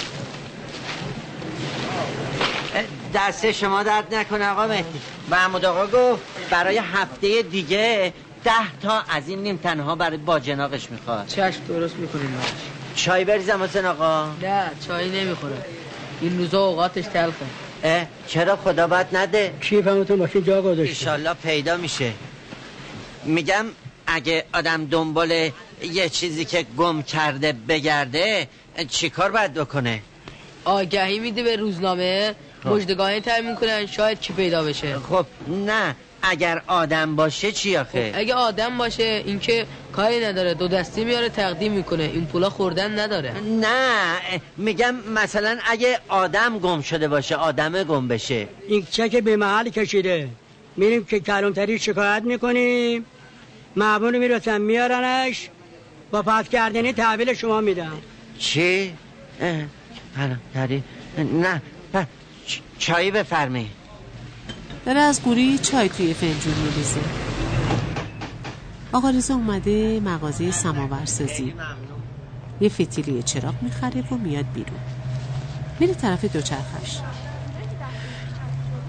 دست شما درد نکنه آقا مهدی. محمود آقا گفت برای هفته دیگه ده تا از این نیم تنها برای باجناقش می‌خواد. چشم درست می‌کنیم چای بریزم حسین آقا؟ نه چای نمی‌خوره این روزا اوقاتش تلخه. اه چرا خدا باید نده؟ کی فهمتون ماشین جا گذاشته؟ ایشالله پیدا میشه. میگم اگه آدم دنبال یه چیزی که گم کرده بگرده چیکار باید بکنه؟ آگهی میده به روزنامه؟ مجدگاهی تعیین می‌کنن شاید چی پیدا بشه. خب نه. اگر آدم باشه چی آخه؟ اگه آدم باشه اینکه کاری نداره دو دستی میاره تقدیم می‌کنه. این پولا خوردن نداره. نه میگم مثلا اگه آدم گم شده باشه آدم گم بشه. این چک به محل کشیده. میریم که کلانتری شکایت می‌کنیم. معمول می‌رسن میارنش. با پس کردنی تحویل شما میدن. چی؟ کلانتری. نه چایی بفرمی داره از گوری چای توی فنجون میریزه. آقا رضا اومده مغازه سماورسازی. یه فتیلی چراغ می‌خره و میاد بیرون. میره طرف دوچرخش.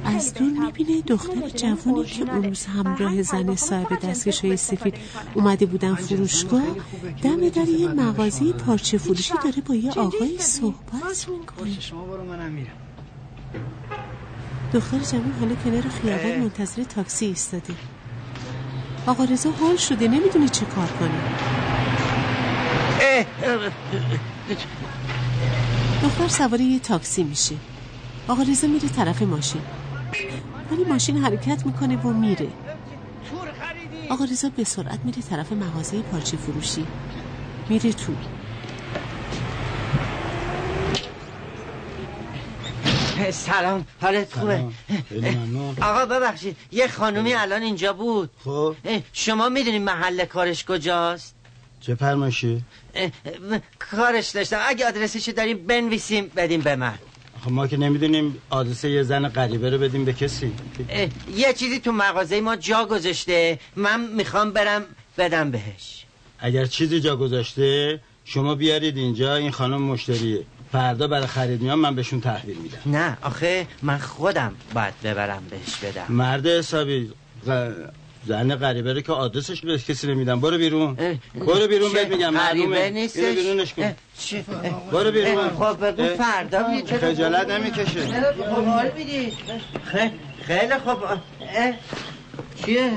از دور می‌بینه دختر جوانی که اون روز همراه زن صاحب دستکش های سفید اومده بودن فروشگاه دم در یه مغازه پارچه فروشی داره با یه آقای صحبت می‌کنه. دختر جوان حالا کنار خیابان منتظر تاکسی ایستاده. آقا رضا حال شده نمی‌دونه چه کار کنه. دختر سوار یه تاکسی میشه. آقا رضا میره طرف ماشین. ولی ماشین حرکت می‌کنه و میره. آقا رضا به سرعت میره طرف مغازه پارچه فروشی. میره تو سلام حالت خوبه؟ آقا ببخشید یه خانومی الان اینجا بود. خب. شما می‌دونید محل کارش کجاست؟ چه فرمایشی؟ کارش داشتم. اگه آدرسشو داریم بنویسیم بدیم به من. خب ما که نمی‌دونیم آدرس یه زن غریبه رو بدیم به کسی. یه چیزی تو مغازه ما جا گذاشته. من می‌خوام برم بدم بهش. اگر چیزی جا گذاشته شما بیارید اینجا این خانم مشتریه. فردا برای خرید میان من بهشون تحویل میدم. نه آخه من خودم باید ببرم بهش بدم. مرد حسابی زن غریبه رو که آدرسش به کسی نمیدم. برو بیرون. برو بیرون بهت میگم غریبه معلومه نیستش؟ اینو بیرونش کن برو بیرون. خب بگو. فردا خجالت نمی‌کشه. خب حال میدی؟ خیلی اه، چیه؟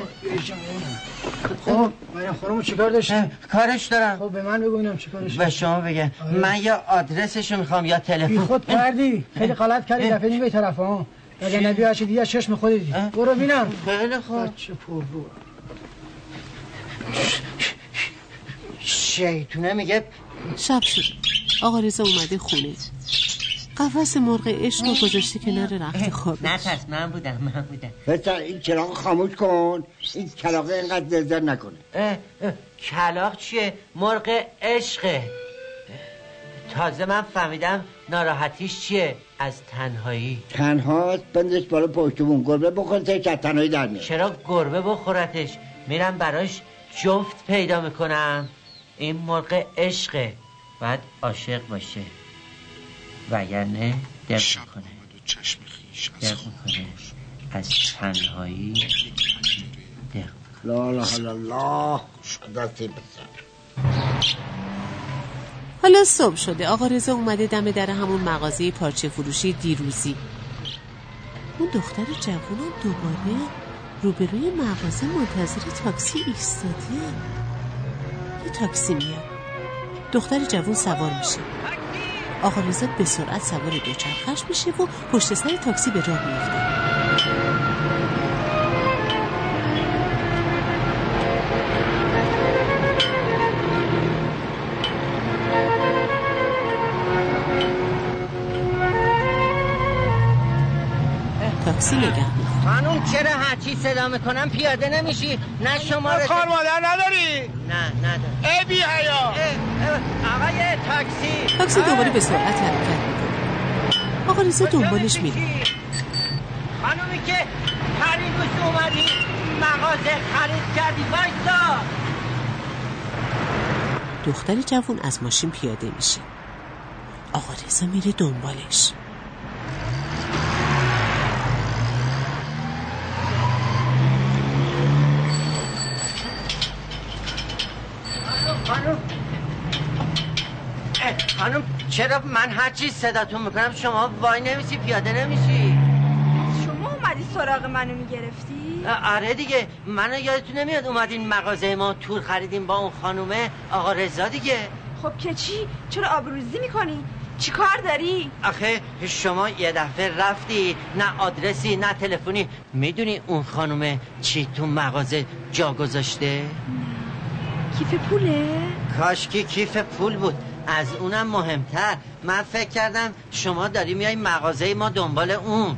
خب من خانم چیکار داشتی؟ کارش دارم. خب به من بگو اینم چیکارش به شما بگم. من یا آدرسشو می‌خوام یا بی تلفن خود کردی. خیلی غلط کردی. دفعه دیگه به طرف ها. اگه نبی هرچی دیگه چشم خودتی برو بینم. خیلی خوب چه پر رو. شیطونه میگه. شب شد. آقا رضا اومده خونه. قفس مرغ عشق رو گذاشته کنار رخت خوابش نترس من بودم من بودم. پسر این چراغ خاموش کن. این چراغ اینقدر زرزر نکنه. اه، اه، کلاق چیه؟ مرغ عشقه. تازه من فهمیدم ناراحتیش چیه. از تنهایی. تنها بندش بالا پشتمون. گربه بخور سرش از تنهایی در میاد. چرا گربه بخورتش؟ میرم براش جفت پیدا می‌کنم. این مرغ عشقه. باید عاشق باشه. وگرنه دق می‌کنه. دق می‌کنه. از تنهایی دق. لا لا لا الله حالا صبح شده. آقا رضا اومده دم در همون مغازه پارچه فروشی دیروزی. اون دختر جوونم دوباره روبروی مغازه منتظر تاکسی ایستاده. یه تاکسی میاد. دختر جوون سوار میشه. آقا رضا به سرعت سوار دوچرخش میشه و پشت سر تاکسی به راه میفته تاکسی نگه. خانوم چرا هرچی صدا می‌کنم؟ پیاده نمیشی؟ نه شما رو کار مادر نداری؟ نه ندارم. ای بی حیا. آقای تاکسی. تاکسی دوباره به سرعت حرکت می‌کنه. آقا رضا دنبالش میره. خانومی که پریدوش اومدی مغازه خرید کردی بایستا دختر جوون از ماشین پیاده میشه. آقا رضا میره دنبالش. خانوم اه، خانوم چرا من هرچی صداتون می‌کنم شما وای نمیسی پیاده نمیشی شما اومدی سراغ منو می‌گرفتی؟ آره دیگه منو یادتون نمیاد اومدین مغازه ما تور خریدیم با اون خانومه آقا رضا دیگه خب که چی؟ چرا آبروزی می‌کنی؟ چی کار داری؟ آخه شما یه دفعه رفتی نه آدرسی نه تلفنی می‌دونی اون خانومه چی تو مغازه جا گذاشته؟ کیف پوله؟ کاشکی کیف پول بود. از اونم مهمتر. من فکر کردم شما داری میای مغازه ما دنبال اون.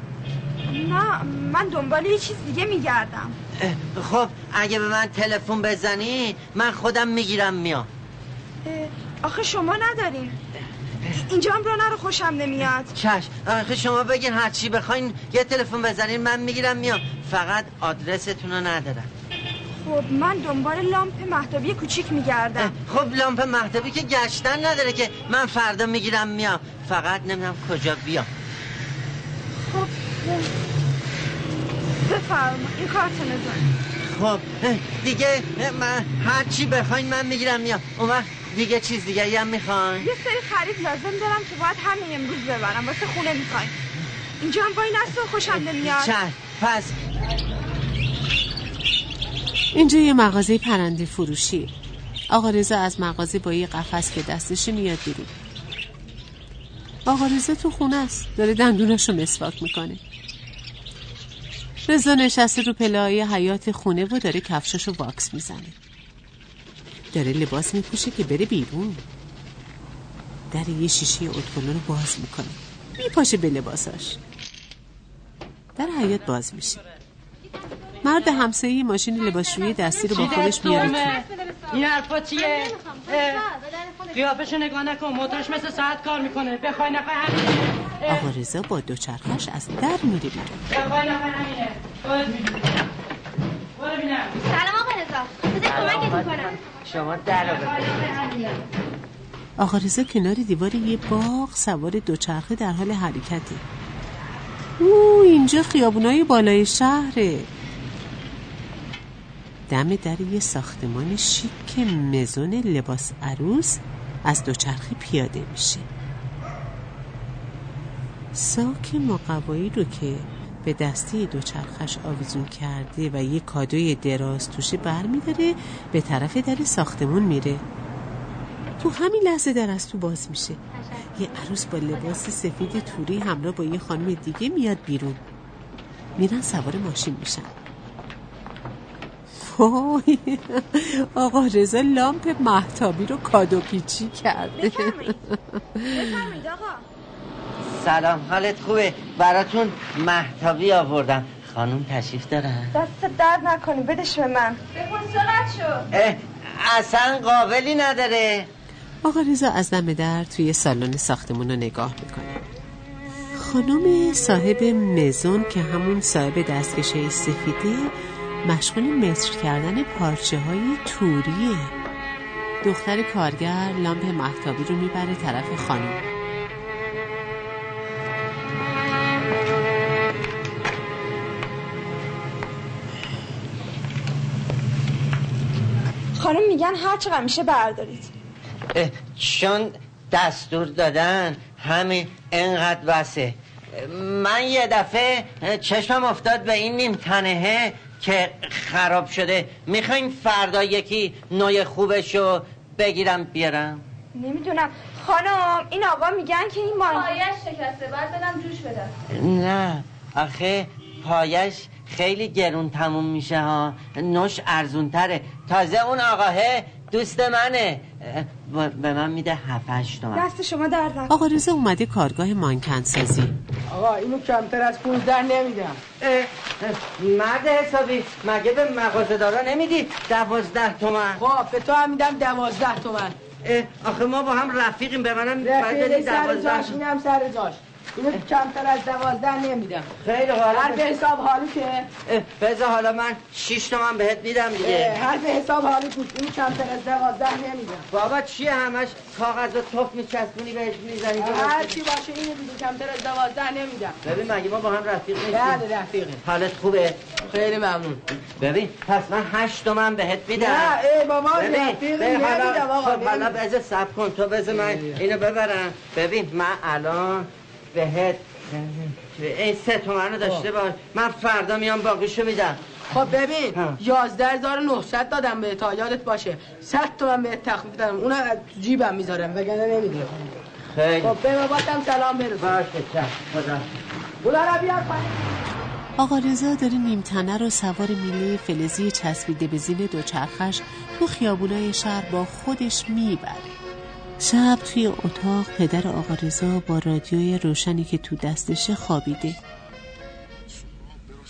نه من دنبال یه چیز دیگه میگردم. خب اگه به من تلفن بزنی من خودم می‌گیرم میام. آخه شما نداریم اینجا هم نرو خوشم نمیاد. چشم. آخه شما بگین هر چی بخواین یه تلفن بزنین من می‌گیرم میام. فقط آدرستون رو ندارم. خب من دنبال لامپ مهتابی کوچیک میگردم. خب لامپ مهتابی که گشتن نداره که من فردا می‌گیرم میام. فقط نمی‌دونم کجا بیام. خب بفرما این کارتو بزن. خب دیگه من هر چی بخواین من می‌گیرم میام. اون وقت دیگه چیز دیگه هم می‌خواین. یه سری خرید لازم دارم که باید همین امروز ببرم. واسه خونه می‌خوایم اینجا هم وای نستو خوشم نمیاد. چشم پس اینجا یه مغازه پرنده فروشی. آقا رضا از مغازه با یه قفس که دستش میاد بیرون. آقا رضا تو خونه است. داره دندونش رو مسواک می‌کنه. رضا نشسته رو پلهای حیات خونه و داره کفشاشو واکس می‌زنه. داره لباس میپوشه که بره بیرون. در یه شیشه اتکلون رو باز می‌کنه. میپاشه به لباساش. در حیات باز میشه. مرد همسایه ماشین لباسشویی دستی رو با خودش میاره تو. این حرفا چیه؟ قیافش نگاه نکن موتورش مثل ساعت کار می‌کنه. بخوای نخوای همینه آقا رضا با دوچرخش از در میره بیرون. بخوای نخوای همینه. سلام آقا رضا. بذار کمکت می‌کنم. شما در رو. آقا رضا کنار دیوار یه باغ سوار دوچرخه در حال حرکته. او اینجا خیابونای بالای شهره. دم در یه ساختمان شیک مزون لباس عروس از دوچرخه پیاده میشه. ساک مقوایی رو که به دسته دوچرخش آویزون کرده و یه کادوی دراز توشه برمیداره به طرف در ساختمون میره. تو همین لحظه در از تو باز میشه. یه عروس با لباس سفید توری همراه با یه خانم دیگه میاد بیرون. میرن سوار ماشین میشن. وای. آقا رضا لامپ محتابی رو کادو پیچی کرده. بفرمایید. آقا. سلام حالت خوبه؟ براتون محتابی آوردم. خانم تشریف دارن؟ دست درد نکنی بدش به من. بخون سرعت شو اه، اصلا قابلی نداره. آقا رضا از دم در توی سالن ساختمون رو نگاه می‌کنه. خانم صاحب مزون که همون صاحب دستکشه سفیده مشغول مصر کردن پارچه های توریه. دختر کارگر لامپ محتابی رو می‌بره طرف خانم. خانم میگن هر چقدر میشه بردارید. چون دستور دادن همین انقدر بسه من یه دفعه چشمم افتاد به این نیم تنهه. که خراب شده می‌خواین فردا یکی نوع خوبشو بگیرم بیارم؟ نمی‌دونم. خانم این آقا میگن که این مان پایش شکسته. باید بدم جوش بدم. نه. آخه پایش خیلی گرون تموم میشه ها. نوش ارزون تره تازه اون آقاه دوست منه. به من میده هفتش تومن. دست شما درد آقا رضا اومده کارگاه مانکن سازی. آقا اینو کمتر از 15 نمیدم. مرد حسابی. مگه به مغازه دارا نمیدی دوازده تومن؟ خب به تو هم میدم دوازده تومن. آخه ما با هم رفیقیم. به منم رفیق سر جاش اینم سر جاش. اینو کمتر از دوازده نمیدم. خیلی حالا هر به حساب حالی که بذار حالا من شیش تومن بهت میدم دیگه. هر به حساب حالی بود اینو کمتر از دوازده نمیدم. بابا چیه همش کاغذ و توف میچسبونی بهش می‌زنی؟ هر چی باشه اینو دیگه کمتر از دوازده نمیدم. ببین مگه ما با هم رفیق نیستیم؟ بله رفیقه حالت خوبه؟ خیلی ممنون. ببین پس من هشت تومن بهت میدم. نه ای بابا ببین، رفیق نمیدم آقا خب حالا. بذار سب کن تو بذار من اینو ببرم. ببین من الان بهت. این سه تومن رو داشته باش. من فردا میام باقیشو میدم. خب ببین یازده هزار نهصد دادم به تا یادت باشه. صد تومن به تخفیف دادم. اونو از جیبم می‌ذارم وگرنه نمی‌دونم. خیلی. خب به باباتم سلام برسون باشه خدا. بیار پایین. آقا رضا داره نیمتنه رو سوار میله فلزی چسبیده به زین دوچرخش تو خیابونای شهر با خودش می‌بره. شب توی اتاق پدر آقا رضا با رادیوی روشنی که تو دستشه خوابیده.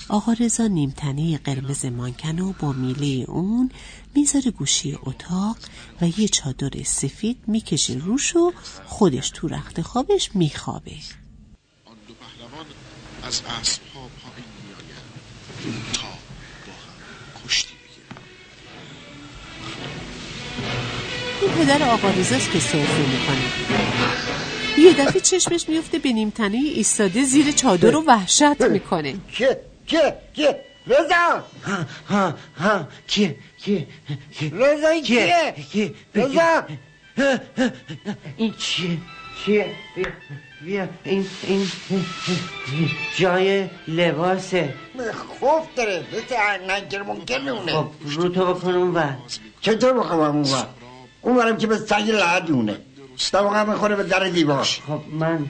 آقا رضا نیمتنه قرمز مانکن و با میله اون می‌ذاره گوشی اتاق و یه چادر سفید می‌کشه روش و خودش تو رخت خوابش میخوابه. دو پهلوان از پایین میآیند. تا با هم کشتی بگیرند این پدر آقا رضاست که سرفه می‌کنه. یه دفعه چشمش میفته به نیمتنه ایستاده زیر چادر و وحشت می‌کنه. که که که رضا! ها ها ها کیه کیه رضا این کیه؟ کیه رضا! این چیه؟ چیه؟ بیا این این جای لباسه. خوف داره مثل نگر ممکن میمونه. خب رو تو بکن اون بر چطور بخوام اون اون ورم که به سگ لحدونه دماغم می‌خوره به در دیوار. خب من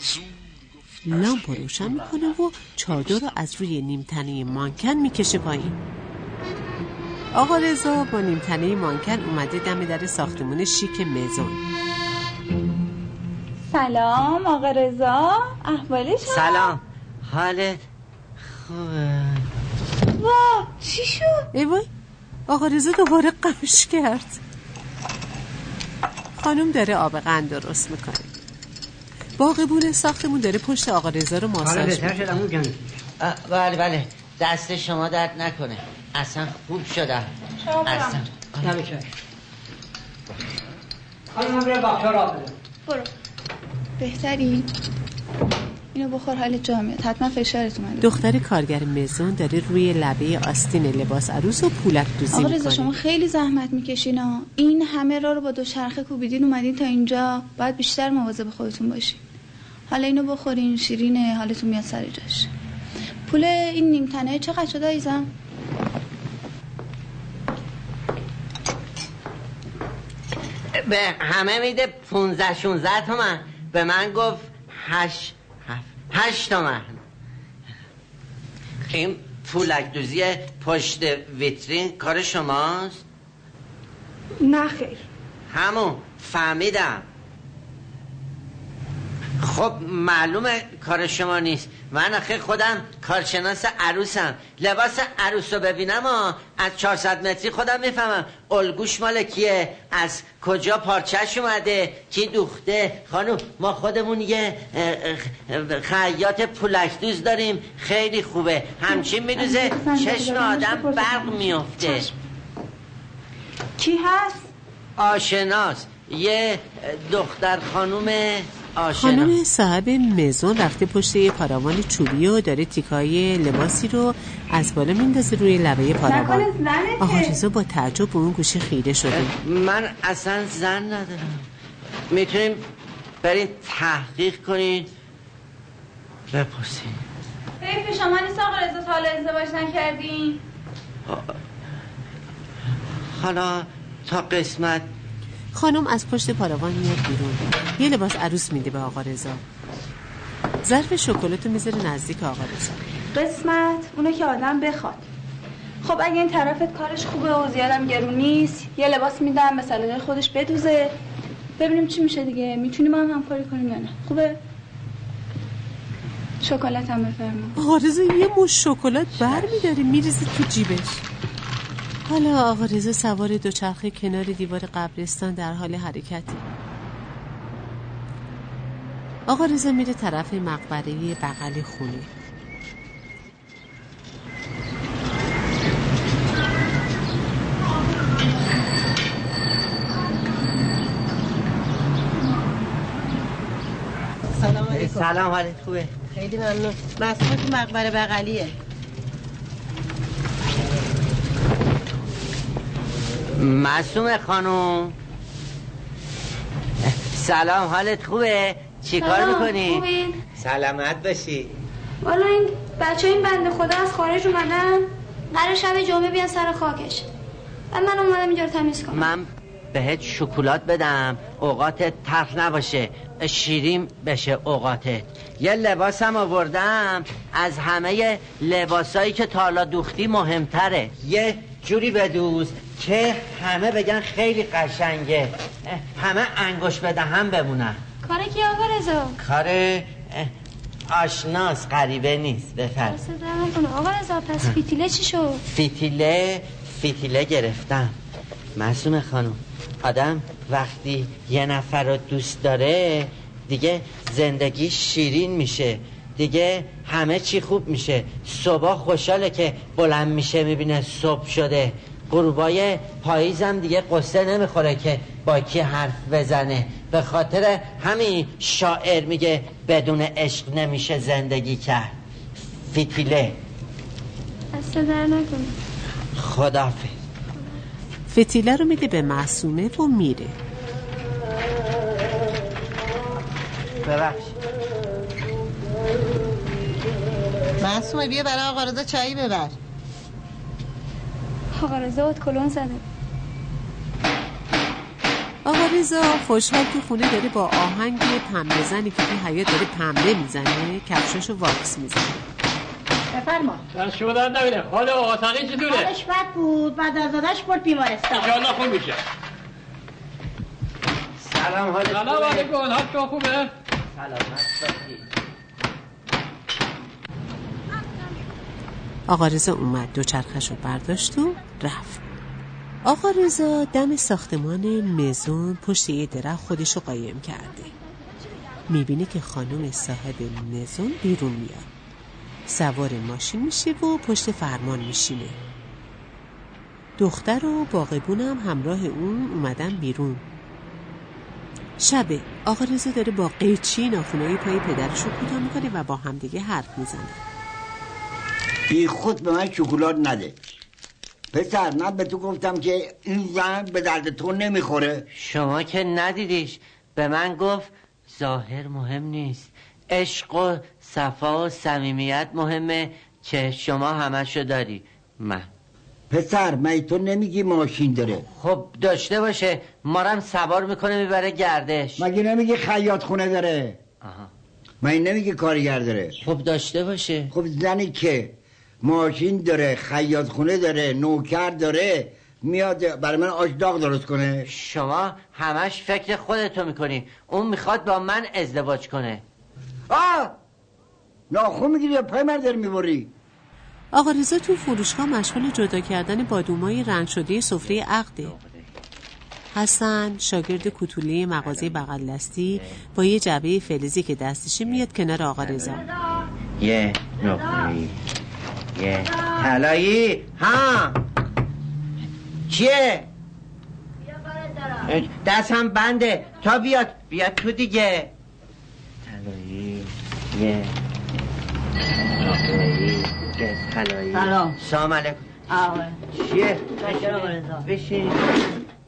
زور لامپ رو روشن می‌کنه و چادر رو از روی نیمتنه مانکن می‌کشه پایین. آقا رضا با نیمتنه مانکن اومده دم در ساختمون شیک مزون سلام آقا رضا. احوالش سلام. حالت خوبه؟ وا چی شد؟ ای وای آقا رضا دوباره قش کرد. خانم داره آب قند درست می‌کنه. باقبون ساختمون داره پشت آقا رضا رو ماساژ بهتر می‌کنه. بله بله. دست شما درد نکنه. اصلا خوب برم. اصلا. من برم بخشا را بده. برو. بهتری اینو بخور حال جا میاد. حتما فشارت اومده. دختر کارگر مزون داره روی لبه آستین لباس عروس و پولک دوزی آقا رضا شما خیلی زحمت می‌کشین ها. این همه راه رو با دوچرخه کوبیدین اومدین تا اینجا. باید بیشتر مواظب خودتون باشین. حالا اینو بخورین شیرینه حالتون میاد سر جاش. پول این نیم تنه چقدر شده ایزم به همه میده 15 16 تومن. به من گفت 8 8 تومن. این پولک دوزی پشت ویترین کار شماست؟ نه خیر. همون فهمیدم. خب معلومه کار شما نیست. من آخه خودم کارشناس عروسم. لباس عروس رو ببینم و از 400 متری خودم می‌فهمم. الگوش مال کیه؟ از کجا پارچش اومده؟ کی دوخته؟ خانم ما خودمون یه خیاط پولک دوز داریم. خیلی خوبه. همچین میدوزه چشم آدم برق میفته کی هست؟ آشناس. یه دختر خانوم خانم صاحب مزون رفته پشت یه پاراوان چوبی و داره تیکای لباسی رو از بالا میندازه روی لبه پاراوان. آقا رضا با تعجب به اون گوشه خیره شده. من اصلا زن ندارم. می‌تونیم برین تحقیق کنین. بپرسین. حیف شما نیست آقا رضا تا حالا ازدواج نکردین؟ حالا تا قسمت خانم از پشت پاراوان میاد بیرون. یه لباس عروس میده به آقا رضا. ظرف شکلات رو می‌ذاره نزدیک آقا رضا. قسمت اونو که آدم بخواد. خب اگه این طرفت کارش خوبه و زیادم گرون نیست یه لباس میدم به سلیقه خودش بدوزه. ببینیم چی میشه دیگه. می‌تونیم با هم همکاری کنیم یا نه؟ خوبه؟ شکلات هم بفرما. آقا رضا یه مش شکلات بر میداره میریزه تو جیبش. حالا آقا رضا سوار دوچرخه کنار دیوار قبرستان در حال حرکتی آقا رضا میره طرف مقبره بغل خونه. سلام علیکم. سلام حالت خوبه؟ خیلی ممنون. مسئول تو مقبره بغلیه. معصوم خانم سلام حالت خوبه؟ چی کار می‌کنی؟ خوبین؟ سلامت باشی. والا این بچه این بنده خدا از خارج اومدن قرار شب جمعه بیان سر خاکش. و من اومدم اینجا رو تمیز کنم. من بهت شکلات بدم اوقاتت تلخ نباشه. شیرین بشه اوقاتت. یه لباسم آوردم از همه لباسایی که تالا دوختی مهمتره. یه جوری بدوز که همه بگن خیلی قشنگه. همه انگوش به دهن بمونن. کار کی آقا رضا؟ کار آشناس غریبه نیست در نکنه. آقا رضا پس فیتیله چی شد؟ فیتیله فیتیله گرفتم. معصوم خانم. آدم وقتی یه نفر رو دوست داره دیگه زندگی شیرین میشه. دیگه همه چی خوب میشه. صبح خوشحاله که بلند میشه می‌بینه صبح شده. غروبای پاییزم دیگه قصه نمی‌خوره که با کی حرف بزنه. به خاطر همین شاعر میگه بدون عشق نمیشه زندگی کرد. فیتیله دست در نکنه؟ خدافظ فتیله رو میده به معصومه و میره. ببخش. معصومه بیا برای آقا رضا چایی ببر. آقا رضا ات کلون زده آقا رضا خوشحال تو خونه داره با آهنگ پنبه زنی که تو حیات داره پنبه می‌زنه کفشاشو واکس می‌زنه بفرما. دست شما در نبینه حال آقا تقی چطوره؟ حالش بد بود. بعد از دادش برد بیمارستان. انشاءالله خوب میشه. سلام حالت سلام؟ علیکم. حال شما خوبه؟ سلامت آقا رضا اومد دوچرخش رو برداشت و رفت. آقا رضا دم ساختمان مزون پشت یه درخت خودشو قایم کرده. می‌بینه که خانم صاحب مزون بیرون میاد. سوار ماشین میشه و پشت فرمان میشینه. دختر و باقبون هم همراه اون اومدن بیرون. شبه آقا رضا داره با قیچی ناخونای پای پدرش رو کوتاه می‌کنه و با همدیگه حرف می‌زنه. بی خود به من شکلات نده. پسر من به تو گفتم که این زن به درد تو نمی‌خوره. شما که ندیدیش. به من گفت ظاهر مهم نیست. عشق و صفا و صمیمیت مهمه که شما همشو داری. من. پسر من تو نمیگی ماشین داره. خب داشته باشه. مارم سوار می‌کنه می‌بره گردش. مگه نمیگی خیاط خونه داره؟ آها. من نمیگی کارگر داره. خب داشته باشه. خب زنی که ماشین داره خیاط خونه داره نوکر داره میاد برای من آش داغ درست کنه. شما همش فکر خودتو می‌کنی. اون می‌خواد با من ازدواج کنه. آه ناخون می‌گیری یا پای من داری می‌بری؟ آقا رضا تو فروشگاه مشغول جدا کردن بادومای رنگ شده سفره عقده. حسن شاگرد کوتوله مغازه بغل دستی با یه جعبه فلزی که دستشه میاد کنار آقا رضا. یه یه طلایی؟ ها. چیه؟ دستم بنده. تا بیاد. بیاد تو دیگه. طلایی؟ یه. طلایی؟ سلام. سلام علیکم. آقا چیه؟ بشین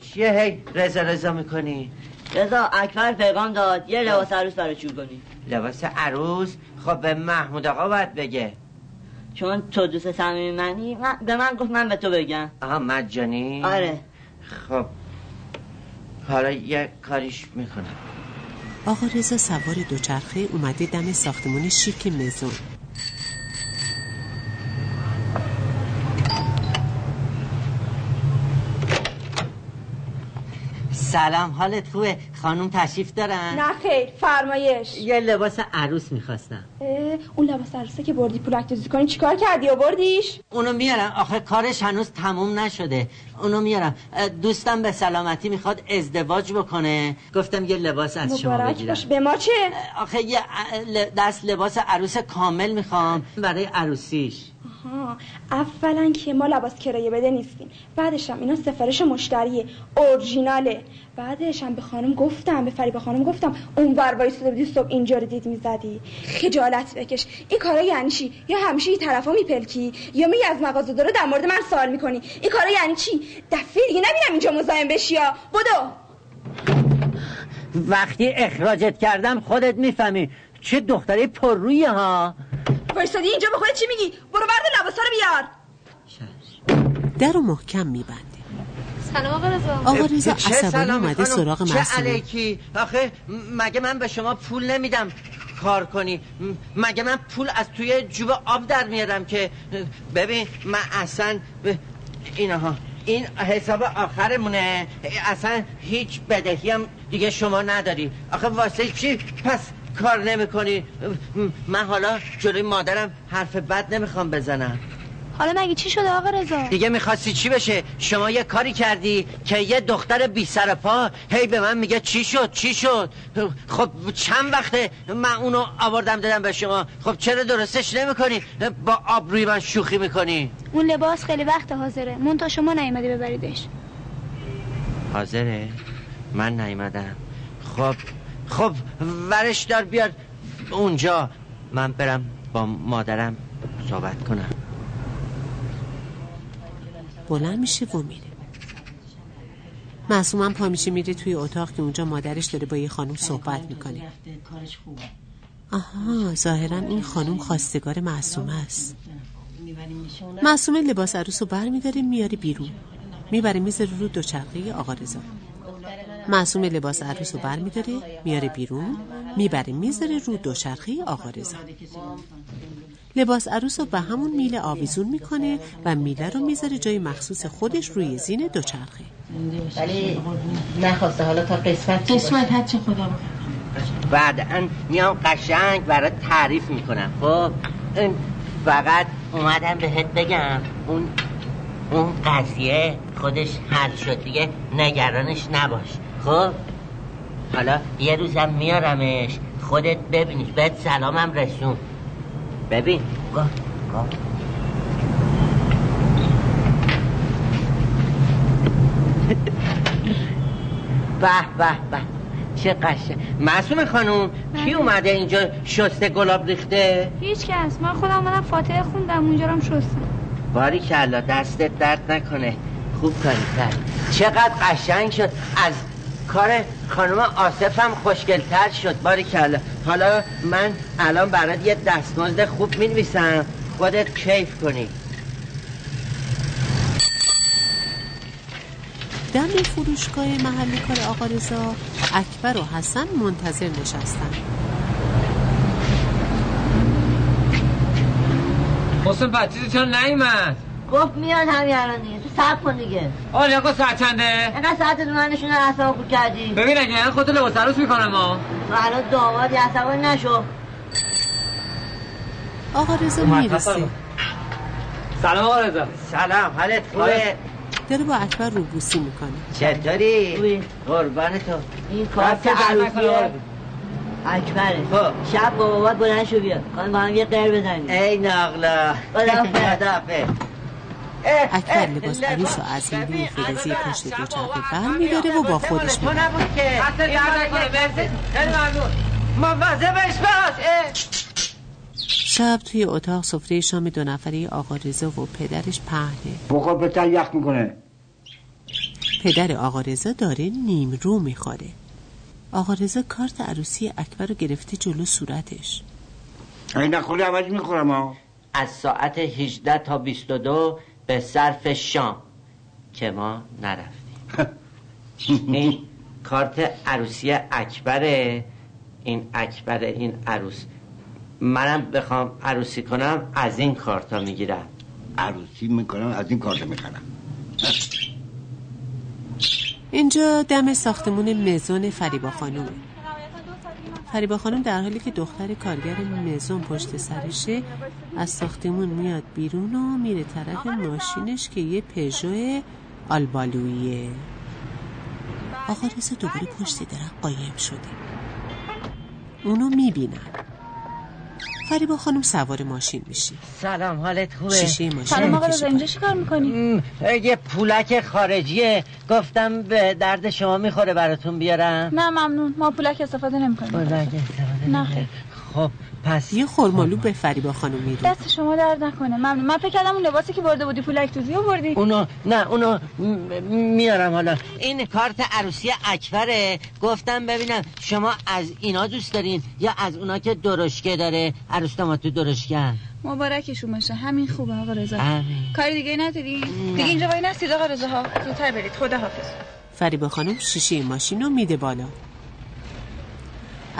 چیه هی؟ رضا رضا می‌کنی؟ رضا اکبر پیغام داد. یه لباس عروس برای چور کنی. لباس عروس؟ خب به محمود آقا باید بگه. چون تو دوست صمیمی منی من- به من گفت من به تو بگم. آها مجانی. آره. خب. حالا یه کاریش می‌کنم. آقا رضا سوار دوچرخه اومده دم ساختمان شیک مزون. سلام حالت خوبه؟ خانم تشریف دارن؟ نه خیر فرمایش. یه لباس عروس می‌خواستم. اون لباس عروسه که بردی پولک دوزی کنی چیکار کردی و بردیش؟ اونو میارم. آخه کارش هنوز تموم نشده. اونو میارم. دوستم به سلامتی می‌خواد ازدواج بکنه. گفتم یه لباس از شما بگیرم. باش. به ما چه؟ آخه یه دست لباس عروس کامل می‌خوام برای عروسیش. آها. اولا که ما لباس کرایه بده نیستیم. بعدش هم اینا سفارش مشتریه. اورجیناله. بعدش هم به خانم گفتم به فریبا خانم گفتم اون ور وایساده بودی صبح اینجا رو دید می‌زدی. خجالت بکش. این کارا یعنی چی؟ یا همیشه این طرفا میپلکی؟ یا می از مغازه داره در مورد من سوال می‌کنی؟ این کارا یعنی چی؟ دفعه دیگه نبینم اینجا مزاحم بشی یا. بدو. وقتی اخراجت کردم خودت می‌فهمی. چه دختری پررویه ها. وایسادی اینجا به خودت چی میگی؟ برو برد لباسا رو بیار. در رو محکم میبنده سلام آقا رضا. آقا رضا چه عصبانی اومده؟ سراغ چه مسئول علیکی؟ آخه مگه من به شما پول نمیدم کار کنی؟ مگه من پول از توی جوب آب در میارم که ببین من اصلا ب- اینها این حساب آخرمونه. اصلا هیچ بدهی هم دیگه شما نداری. آخه واسه چی پس کار نمی کنی من حالا جلوی مادرم حرف بد نمی‌خوام بزنم. حالا مگه چی شده آقا رضا؟ دیگه می‌خواستی چی بشه؟ شما یه کاری کردی که یه دختر بی سر پا هی به من میگه چی شد؟ چی شد؟ خب چند وقته من اونو آوردم دادم به شما. خب چرا درستش نمی‌کنی؟ با آبروی من شوخی می‌کنی. اون لباس خیلی وقت حاضره. مون تا شما نیومدی ببریدش. حاضره؟ من نیومدم. خب خب ورش دار بیار. اونجا من برم با مادرم صحبت کنم. بلند میشه و میره. معصوم هم پا میشه میره توی اتاق که اونجا مادرش داره با یه خانم صحبت می‌کنه. آها ظاهرا این خانم خواستگار معصومه است. معصومه لباس عروس رو بر میداره میاره بیرون. می‌بره می‌ذاره رو دوچرخه آقا رضا. معصومه لباس عروس رو بر میداره میاره بیرون می‌بره می‌ذاره رو دوچرخه آقا رضا. لباس عروس رو به همون میله آویزون می‌کنه و میله رو می‌ذاره جای مخصوص خودش روی زین دوچرخه. ولی نخواسته حالا تا قسمت قسمت هر چه خدا بعدا میام قشنگ برات تعریف می‌کنم. خب این فقط اومدم بهت بگم اون اون قضیه خودش حل شد دیگه نگرانش نباش. خب حالا یه روزم میارمش خودت ببینیش بهت سلامم رسون. ببین گاه گاه به به به. چه قشنگ معصوم خانوم کی اومده اینجا شسته گلاب ریخته؟ هیچ کس. من خودم منم فاتحه خوندم اونجا رو شستم. باری کلا دستت درد نکنه. خوب کاری کرد. چقدر قشنگ شد. از کار خانم آصفم خوشگلتر شد باری کلا حالا من الان برات یه دستمزد خوب می خودت کیف کنی. دم فروشگاه محل کار آقا رضا اکبر و حسن منتظر نشستن. حسن بچه چرا نیومد؟ گفت میاد همین الان دیگه. صبر کن دیگه. آره آقا ساعت چنده؟ اینقدر ساعت رو من نشونه اصلا خود کردی. ببین اگه الان خودتو لباس عروس می‌کنم ها تو الان دامادی عصبانی نشو. آقا رضا می‌رسه سلام آقا رضا. سلام حالت خوبه؟ داره با اکبر روبوسی می‌کنه. چطوری؟ قربان تو. این کارت عروسی. اکبره خب. شب با بابات بلند شو بیا. با هم یه قیر بزنیم. ای ناغلا خدافظ اکبر لباس عروس رو از این روی فلزی پشت دوچرخه بر میداره و با خودش می‌بره شب توی اتاق سفره شام دو نفره آقا رضا و پدرش پهنه. بخور پتر یخ می‌کنه. پدر آقا رضا داره نیم رو می‌خوره. آقا رضا کارت عروسی اکبر رو گرفته جلو صورتش. این نخوری عوض می‌خورم ها از ساعت 18 تا 22 به صرف شام که ما نرفتیم. این کارت عروسی اکبره. این اکبر این عروس. منم بخوام عروسی کنم از این کارتا می‌گیرم. عروسی می‌کنم از این کارت می‌خرم. اینجا دم ساختمون مزون فریبا خانومه. فریبا خانم در حالی که دختر کارگر مزون پشت سرشه از ساختمون میاد بیرون و میره طرف ماشینش که یه پژو آلبالویه. آقا رضا دوباره پشت درخت قایم شده. اونو می‌بینن. فریبا خانم سوار ماشین میشه سلام حالت خوبه؟ شیشه ماشین سلام آقا رضا اینجا چی کار می‌کنی؟ یه پولک خارجیه. گفتم به درد شما می‌خوره براتون بیارم. نه ممنون. ما پولک استفاده نمی‌کنیم. پولک استفاده نه خب. پس یه خرمالو به فریبا خانم میده دست شما درد نکنه. ممنون. من فکر کردم اون لباسی که برده بودی پولک توزی بردی اونو نه اونو م- میارم حالا. این کارت عروسی اکبره. گفتم ببینم شما از اینا دوست دارین یا از اونا که درشکه داره؟ عروس تو درشکه مبارکشون باشه. همین خوبه آقا رضا. کاری دیگه نداری؟ دیگه اینجا وای نستید آقا رضا ها زودتر برید. خدا حافظ فریبا خانم شیشه ماشین رو میده بالا.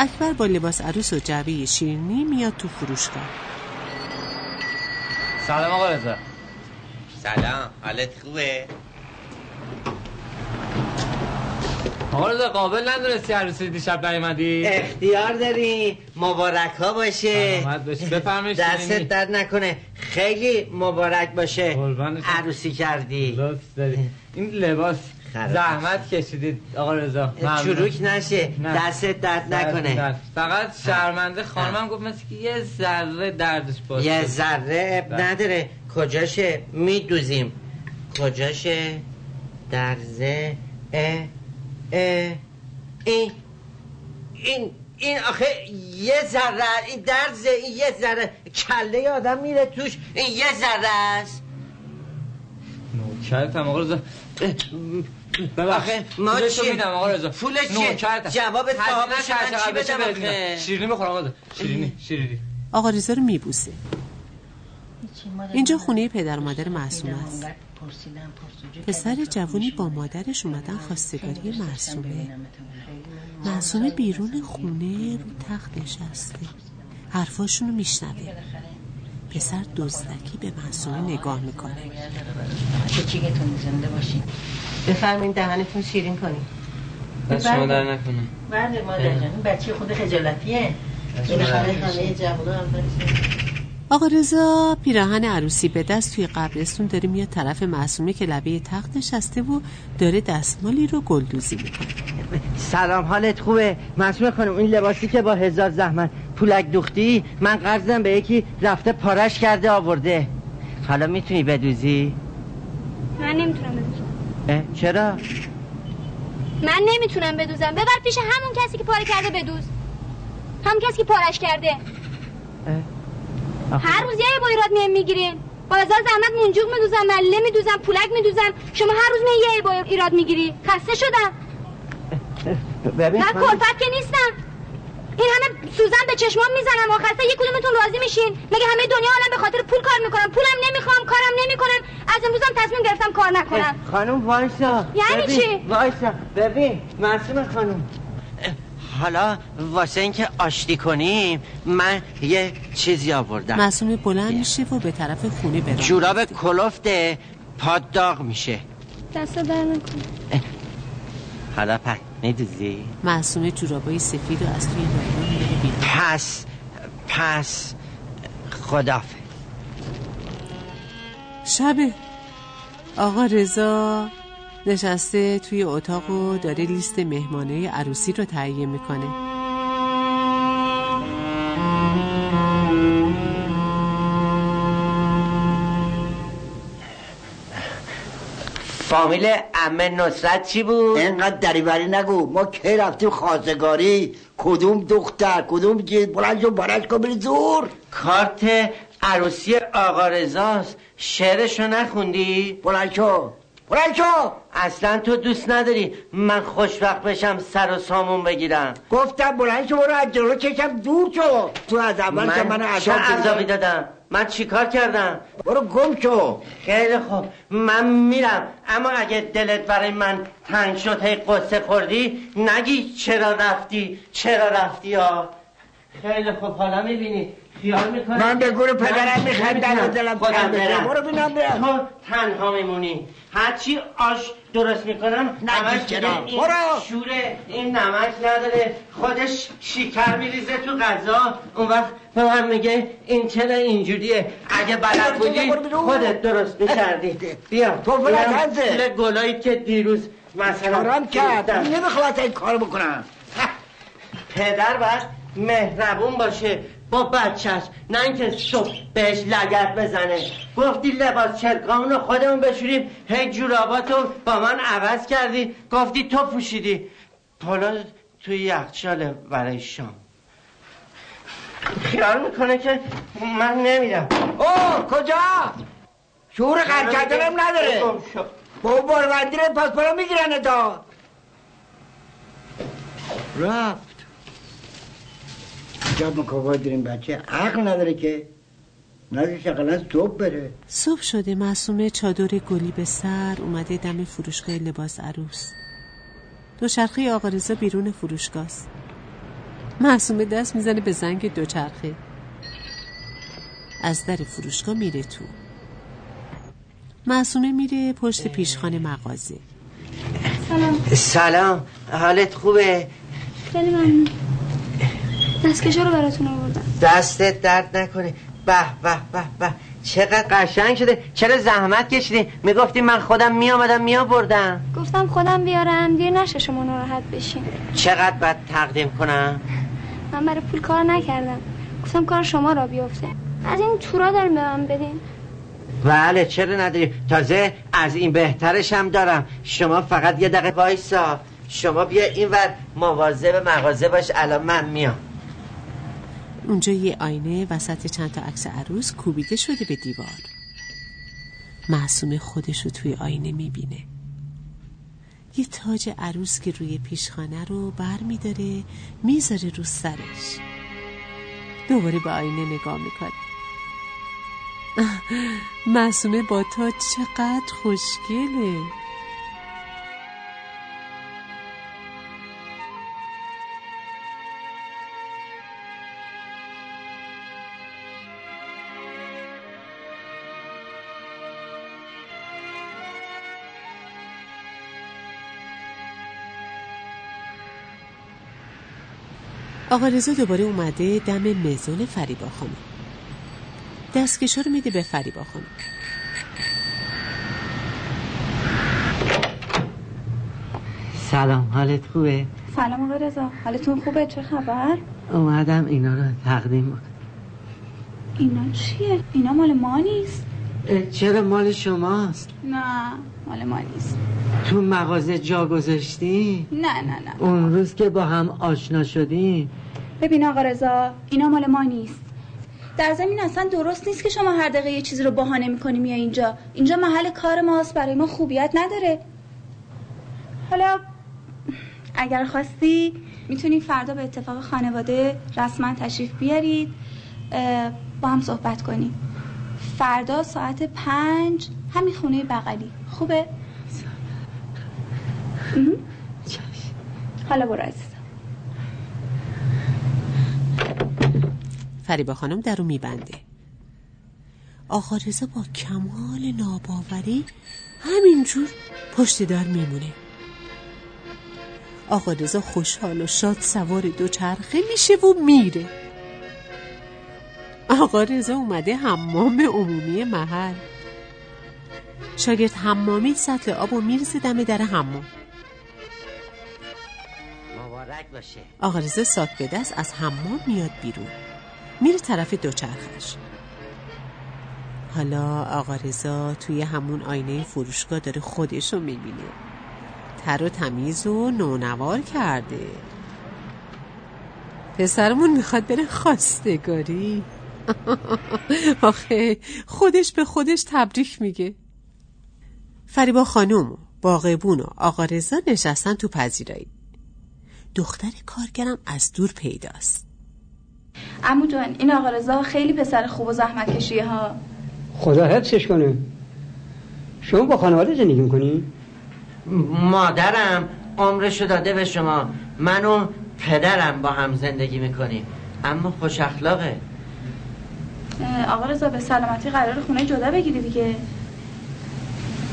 اکبر با لباس عروس و جعبه شیرینی میاد تو فروشگاه. سلام آقا رضا. سلام. حالت خوبه؟ آقا رضا قابل ندونستی عروسی دیشب نیومدی؟ اختیار داری. مبارک ها باشه. بفرمایید دستت. درد نکنه. خیلی مبارک باشه. عروسی کردی. لطف داری. این لباس. زحمت کشیدید آقا رضا. چروک نشه نه. دستت درد نکنه. فقط شرمنده خانمم گفت مثل که یه ذره دردش باشه یه ذره اب بله. نداره. کجاشه میدوزیم؟ کجاشه درزه اه اه این این این آخه یه ذره این درزه این یه ذره. کله آدم میره توش این یه ذره است. نوکرتم آقا رضا. ببخش آخه ما چیه؟ میدم آقا رضا چیه؟ نوکرتم. جواب صاحبش من چی بدم. آخه؟ شیرینی می‌خورم آقا رضا. شیرینی شیرینی آقا رضا رو میبوسه اینجا خونه پدر و مادر معصومه است پسر جوونی با مادرش اومدن خواستگاری معصومه معصومه بیرون خونه رو تخت نشسته حرفاشونو میشنوه پسر دزدکی به معصومه نگاه می‌کنه. چیگتون زنده باشین. بفرمین دهنتون شیرین کنین دست شما در نکنه. بله مادر جان این بچه خود خجالتیه. بالاخره در همه جوونا اولش آقا رضا پیراهن عروسی به دست توی قبرستون داره میاد طرف معصومه که لبه تخت نشسته و داره دستمالی رو گلدوزی می‌کنه. سلام حالت خوبه؟ معصومه خانم این لباسی که با هزار زحمت پولک دوختی من قرضم به یکی رفته پارش کرده آورده. حالا می‌تونی بدوزی؟ من نمی‌تونم بدوزم. چرا؟ من نمی‌تونم بدوزم. ببر پیش همون کسی که پاره کرده بدوز. همون کسی که پارش کرده. هر روز یه با ایراد میهم می‌گیرین با هزار زحمت منجوق میدوزم مله میدوزم پولک میدوزم. شما هر روز میه یه با ایراد می‌گیری. خسته شدم. ببین من کلفت که نیستم. این همه سوزن به چشمام می‌زنم آخر یک کدومتون راضی میشین. مگه همه دنیا الان به خاطر پول کار می‌کنم پولم نمی‌خوام کارم نمی‌کنم. از امروزم تصمیم گرفتم کار نکنم. خانم وایسا. یعنی ببین، چی؟ وایسا. ببین معصومه خانم. حالا واسه اینکه آشتی کنیم من یه چیزی آوردم. معصومه بلند میشه و به طرف خونه برام جوراب کلفته پاد داغ میشه. دست در نکن حالا پس میدوزی؟ معصومه جورابای سفید و از توی نایلون میاره بیرون. پس پس خدافه شبه. آقا رضا. نشسته توی اتاق و داره لیست مهمانه عروسی رو تهیه می‌کنه. فامیل امه نصرت چی بود؟ اینقدر دریوری نگو. ما کی رفتیم خواستگاری؟ کدوم دختر؟ کدوم جید بلند شو بارش کن بری زور. کارت عروسی آقا رضاست شعرشو نخوندی؟ بلند شو. بلند شو اصلا تو دوست نداری من خوشبخت بشم سر و سامون بگیرم. گفتم بلند شو برو از جلو چشم دور شو. تو از اول که من عذابی. دادم؟ من چیکار کردم؟ برو گم شو. خیلی خوب. من میرم. اما اگه دلت برای من تنگ شد هی قصه خوردی نگی چرا رفتی چرا رفتی ها. خیلی خوب. حالا می‌بینی. خیال می‌کنی؟ من به گور پدرم میخندم. و دلم تنگ بشه. برو بینم برم. تو تنها میمونی. هرچی آش درست می‌کنم؟ میگه این برو. شوره این نمک نداره. خودش شیکر میریزه تو غذا. اون وقت به من میگه این چرا اینجوریه؟ اگه بلد بودی خودت درست می‌کردی. بیا. تو بلد گلایی که دیروز مثلا کارم کرد. گرفتم. نمی‌خواد این کار بکنم. پدر باید مهربون باشه. با بچهش نه اینکه صبح بهش لگت بزنه. گفتی لباس چرکامون رو خودمون بشوریم. هی جوراباتو با من عوض کردی. گفتی تو پوشیدی. حالا توی یخچاله برای شام. خیال می‌کنه که من نمیرم. اوه کجا؟ شعور قرد کردنم نداره. با اون باروندی رو پاسپورا می‌گیرن تا رفت. عجب مکاوا داریم بچه عقل نداره که. نازش اقلا صبح بره. صبح شده معصومه چادر گلی به سر اومده دم فروشگاه لباس عروس. دوچرخه آقا رضا بیرون فروشگاه است. معصومه دست می‌زنه به زنگ دوچرخه از در فروشگاه میره تو. معصومه میره پشت پیشخانه مغازه. سلام. سلام. حالت خوبه؟ خیلی ممنون. دستکشا رو براتون آوردم. دستت درد نکنه. به به به به. چقدر قشنگ شده. چرا زحمت کشیدی؟ می‌گفتی من خودم میآمدم میآوردم. گفتم خودم بیارم دیر نشه شما ناراحت بشین. چقدر باید تقدیم کنم؟ من برای پول کار نکردم. گفتم کار شما را بیفته. از این تورا داریم به من بدین. بله چرا نداری؟ تازه از این بهترش هم دارم. شما فقط یه دقیقه وایسا. شما بیا اینور مواظب مغازه باش الان من میام. اونجا یه آینه وسط چند تا عکس عروس کوبیده شده به دیوار. معصومه خودش رو توی آینه می‌بینه. یه تاج عروس که روی پیشخانه رو بر میداره می‌ذاره رو سرش. دوباره به آینه نگاه می‌کنه. معصومه با تاج چقدر خوشگله. آقا رضا دوباره اومده دم مزون فریبا خانم. دستکشا رو میده به فریبا خانم. سلام حالت خوبه؟ سلام آقا رضا. حالتون خوبه؟ چه خبر؟ اومدم اینا رو تقدیم کنم. اینا چیه؟ اینا مال ما نیست؟ چرا مال شماست؟ نه مال ما نیست. تو مغازه جا گذاشتی؟ نه نه نه. اون روز که با هم آشنا شدیم ببین آقا رضا اینا مال ما نیست. در زمین اصلا درست نیست که شما هر دقیقه یه چیزی رو بهانه می‌کنی میای اینجا. اینجا محل کار ماست برای ما خوبیت نداره. حالا اگر خواستی می‌تونی فردا به اتفاق خانواده رسما تشریف بیارید با هم صحبت کنیم. فردا ساعت پنج همین خونه بغلی. خوبه؟ حالا برو عزیزم فریبا خانم در رو میبنده. آقا رضا با کمال ناباوری همینجور پشت در میمونه. آقا رضا خوشحال و شاد سوار دوچرخه میشه و میره. آقا رضا اومده حمام عمومی محل. شاگرد حمامی سطل آب و می‌رسه دم در حمام. مبارک باشه. آقا رضا ساک به دست از حمام میاد بیرون. میره طرف دوچرخش. حالا آقا رضا توی همون آینه فروشگاه داره خودشو می‌بینه. تر و تمیز و نونوار کرده. پسرمون می‌خواد بره خواستگاری. آخه خودش به خودش تبریک میگه. فریبا خانوم و باغبون و آقا رضا نشستن تو پذیرایی. دختر کارگرم از دور پیداست. عمو جان این آقا رضا خیلی پسر خوب و زحمت کشیه ها. خدا حفظش کنه. شما با خانواده زندگی می‌کنی؟ مادرم عمرشو داده به شما. من و پدرم با هم زندگی می‌کنیم. اما خوش اخلاقه. اه، آقا رضا به سلامتی قرار خونه جدا بگیری دیگه.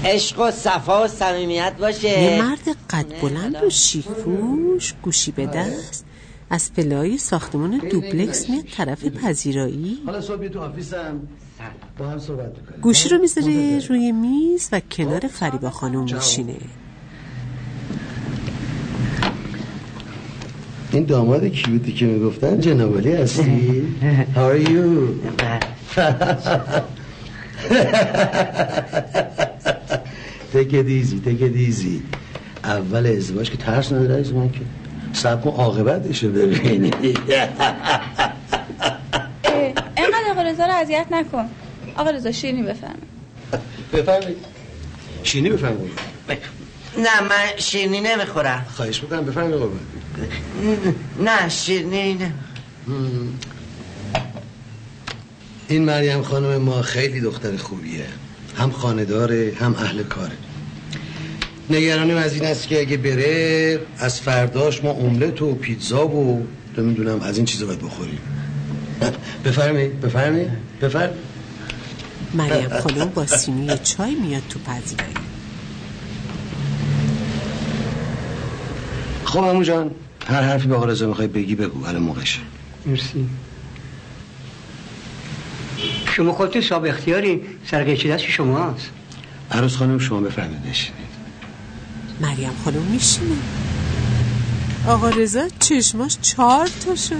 عشق و صفا و صمیمیت باشه. یه مرد قد بلند و شیکپوش گوشی به دست. از پلای ساختمان دوپلکس میاد طرف پذیرایی. حالا صبح تو آفیسم. با هم صحبت می‌کنیم. گوشی رو می‌ذاره روی میز و کنار فریبا خانم میشینه. این داماد کیوتی که می‌گفتن؟ جنابالی هستی؟ How are you? take it easy, take it easy. اول ازدواج که ترس نداره از من که. سب کن عاقبتشو ببینی. اینقدر آقا رضا رو اذیت نکن. آقا رضا شیرینی بفرم بفرمایید. شینی بفرمایید. نه من شیرینی نمی‌خورم. خواهش می‌کنم بفرمایید قربان نه شیرینی نه این مریم خانم ما خیلی دختر خوبیه. هم خانداره هم اهل کاره. نگرانیم از این است که اگه بره از فرداش ما املت و پیتزا و نمی‌دونم از این چیزا باید بخوریم. بفرمایید بفرمایید بفرمایید. مریم خانم با سینی چای میاد تو پذیرایی. خب امو جان هر حرفی به آقا رضا می‌خوای بگی بگو الان موقعشه مرسی. شما خودتون صاحب اختیاری سرقیچی دست شماست. عروس خانم شما بفرمایید بشینید مریم خانم میشینه. آقا رضا چشماش چهار تا شده.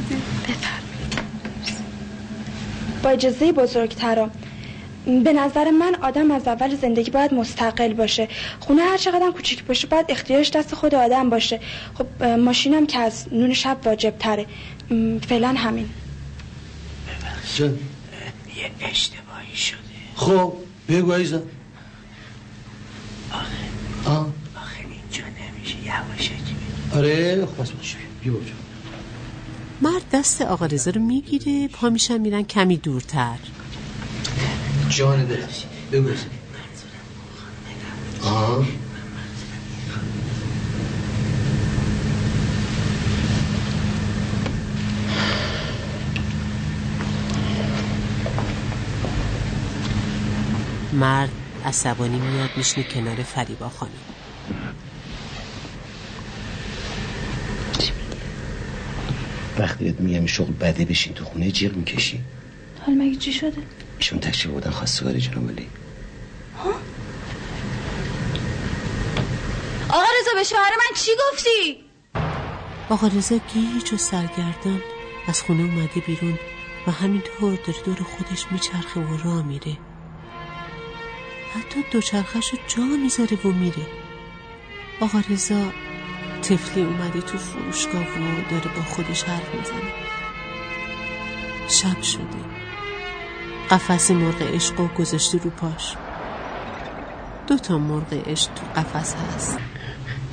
با اجازه بزرگترا به نظر من آدم از اول زندگی باید مستقل باشه. خونه هر چقدر کوچیک باشه باید اختیارش دست خود آدم باشه. خب ماشینم که از نون شب واجب تره م، فعلا همین. یه اشتباهی شده. خب بگو عزیزم. آه. آخه اینجا آره خب بس باش بیا بابا جان. مرد دست آقا رضا رو می‌گیره پا میشن میرن کمی دورتر. جان دل. بگو آه مرد عصبانی میاد میشنه کنار فریبا خانم. وقتی بهت میگم شغل بده بشین تو خونه جیغ می‌کشی. حال مگه چی شده؟ ایشون تشریف بودن خواستگاری جناب علی. آقا رضا به شوهر من چی گفتی؟ آقا رضا گیج و سرگردان از خونه اومده بیرون و همینطور داره دور خودش میچرخه و راه میره. حتی دوچرخش رو جا می‌ذاره و میره. آقا رضا تفلی اومده تو فروشگاه و داره با خودش حرف می‌زنه. شب شده. قفس مرغ عشق و گذاشته رو پاش. دو تا مرغ عشق تو قفس هست.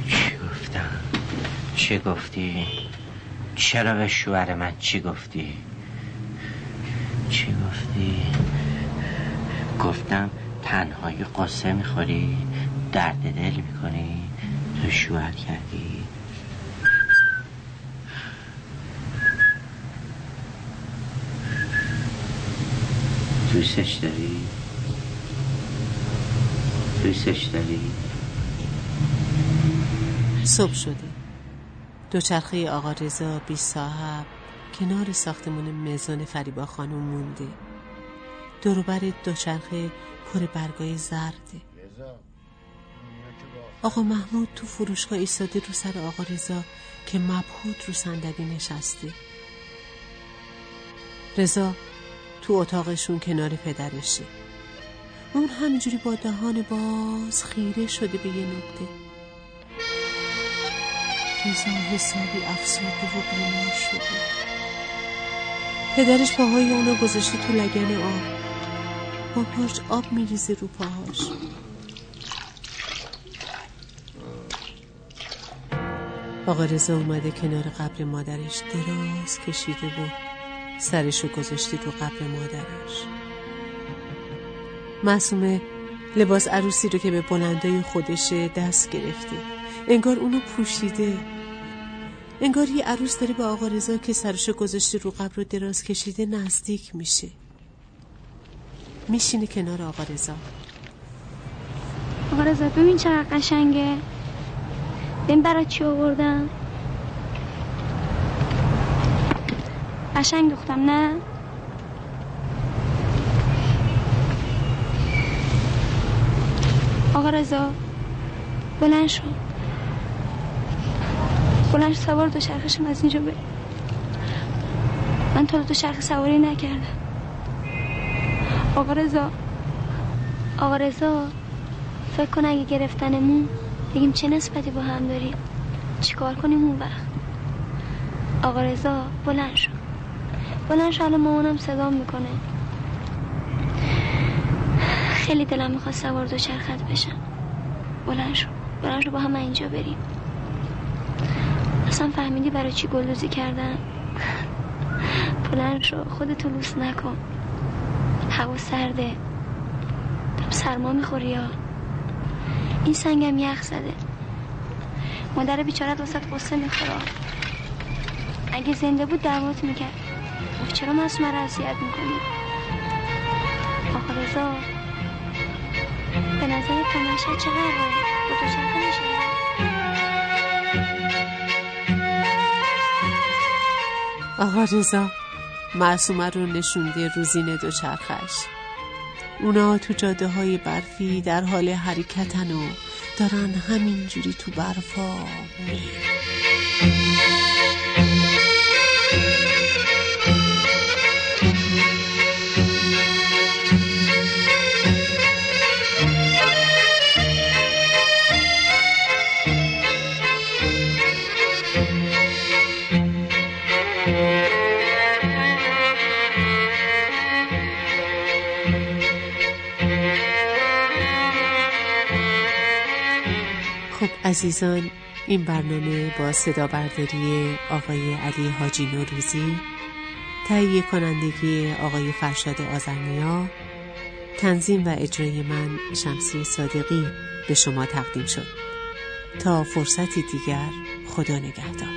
چی گفتم؟ چی گفتی؟ چرا به شوهر من چی گفتی؟ چی گفتی؟ گفتم تنهایی قصه می‌خوری درد دل می‌کنی تو شوهر کردی. دوستش داری؟ دوستش داری؟ صبح شده. دوچرخه آقا رضا بی صاحب کنار ساختمان مزان فریبا خانم مونده. دوروبر دوچرخه پر برگای زرده آقا محمود تو فروشگاه ایستاده رو سر آقا رضا که مبهوت رو صندلی نشسته. رضا تو اتاقشون کنار پدرشه. اون همینجوری با دهان باز خیره شده به یه نقطه. رضا حسابی افسرده و بیمار شده. پدرش پاهای اونو گذاشته تو لگن آب. با پاش آب میریزه رو پاهاش. آقا رضا اومده کنار قبر مادرش دراز کشیده و سرشو گذاشته رو قبر مادرش. معصومه لباس عروسی رو که به بلندای خودشه دست گرفته. انگار اونو پوشیده. انگار یه عروس داره به آقا رضا که سرشو گذاشته رو قبر رو دراز کشیده نزدیک میشه. میشینه کنار آقا رضا. آقا رضا ببین چقدر قشنگه. ببین برات چی آوردم؟ قشنگ دوختم نه؟ آقا رضا بلند شو. بلند شو سوار دو شرخشم از اینجا بری من تا دو شرخ سواری نکردم. آقا رضا آقا رضا فکر کن اگه گرفتنمون بگیم چه نسبتی با هم داریم؟ چیکار کنیم اون وقت؟ آقا رضا بلند شو. بلند شو الان مامانم صدا می‌کنه. خیلی دلم می‌خواد سوار دو چرخت بشم. بلند شو بلند شو با هم اینجا بریم. اصلا فهمیدی برای چی گلدوزی کردن؟ بلند شو خودتو لوس نکن. هوا سرده. سرما می‌خوری یا؟ این سنگم یخ زده. مادر بیچارت واسه قصه می‌خوره. اگه زنده بود دعوت می‌کرد. گفت چرا مسمه را اذیت می‌کنی؟ آقا رضا به نظر تماشا چقدر تو چرخه میشه؟ آقا رضا معصومه رو نشونده روزین دو چرخش. اونا تو جاده های برفی در حال حرکتن و دارن همینجوری تو برفا. خب عزیزان این برنامه با صدا برداری آقای علی حاجی نوروزی تهیه کنندگی آقای فرشاد آزرنیا تنظیم و اجرای من شمسی صادقی به شما تقدیم شد. تا فرصتی دیگر خدا نگهدار.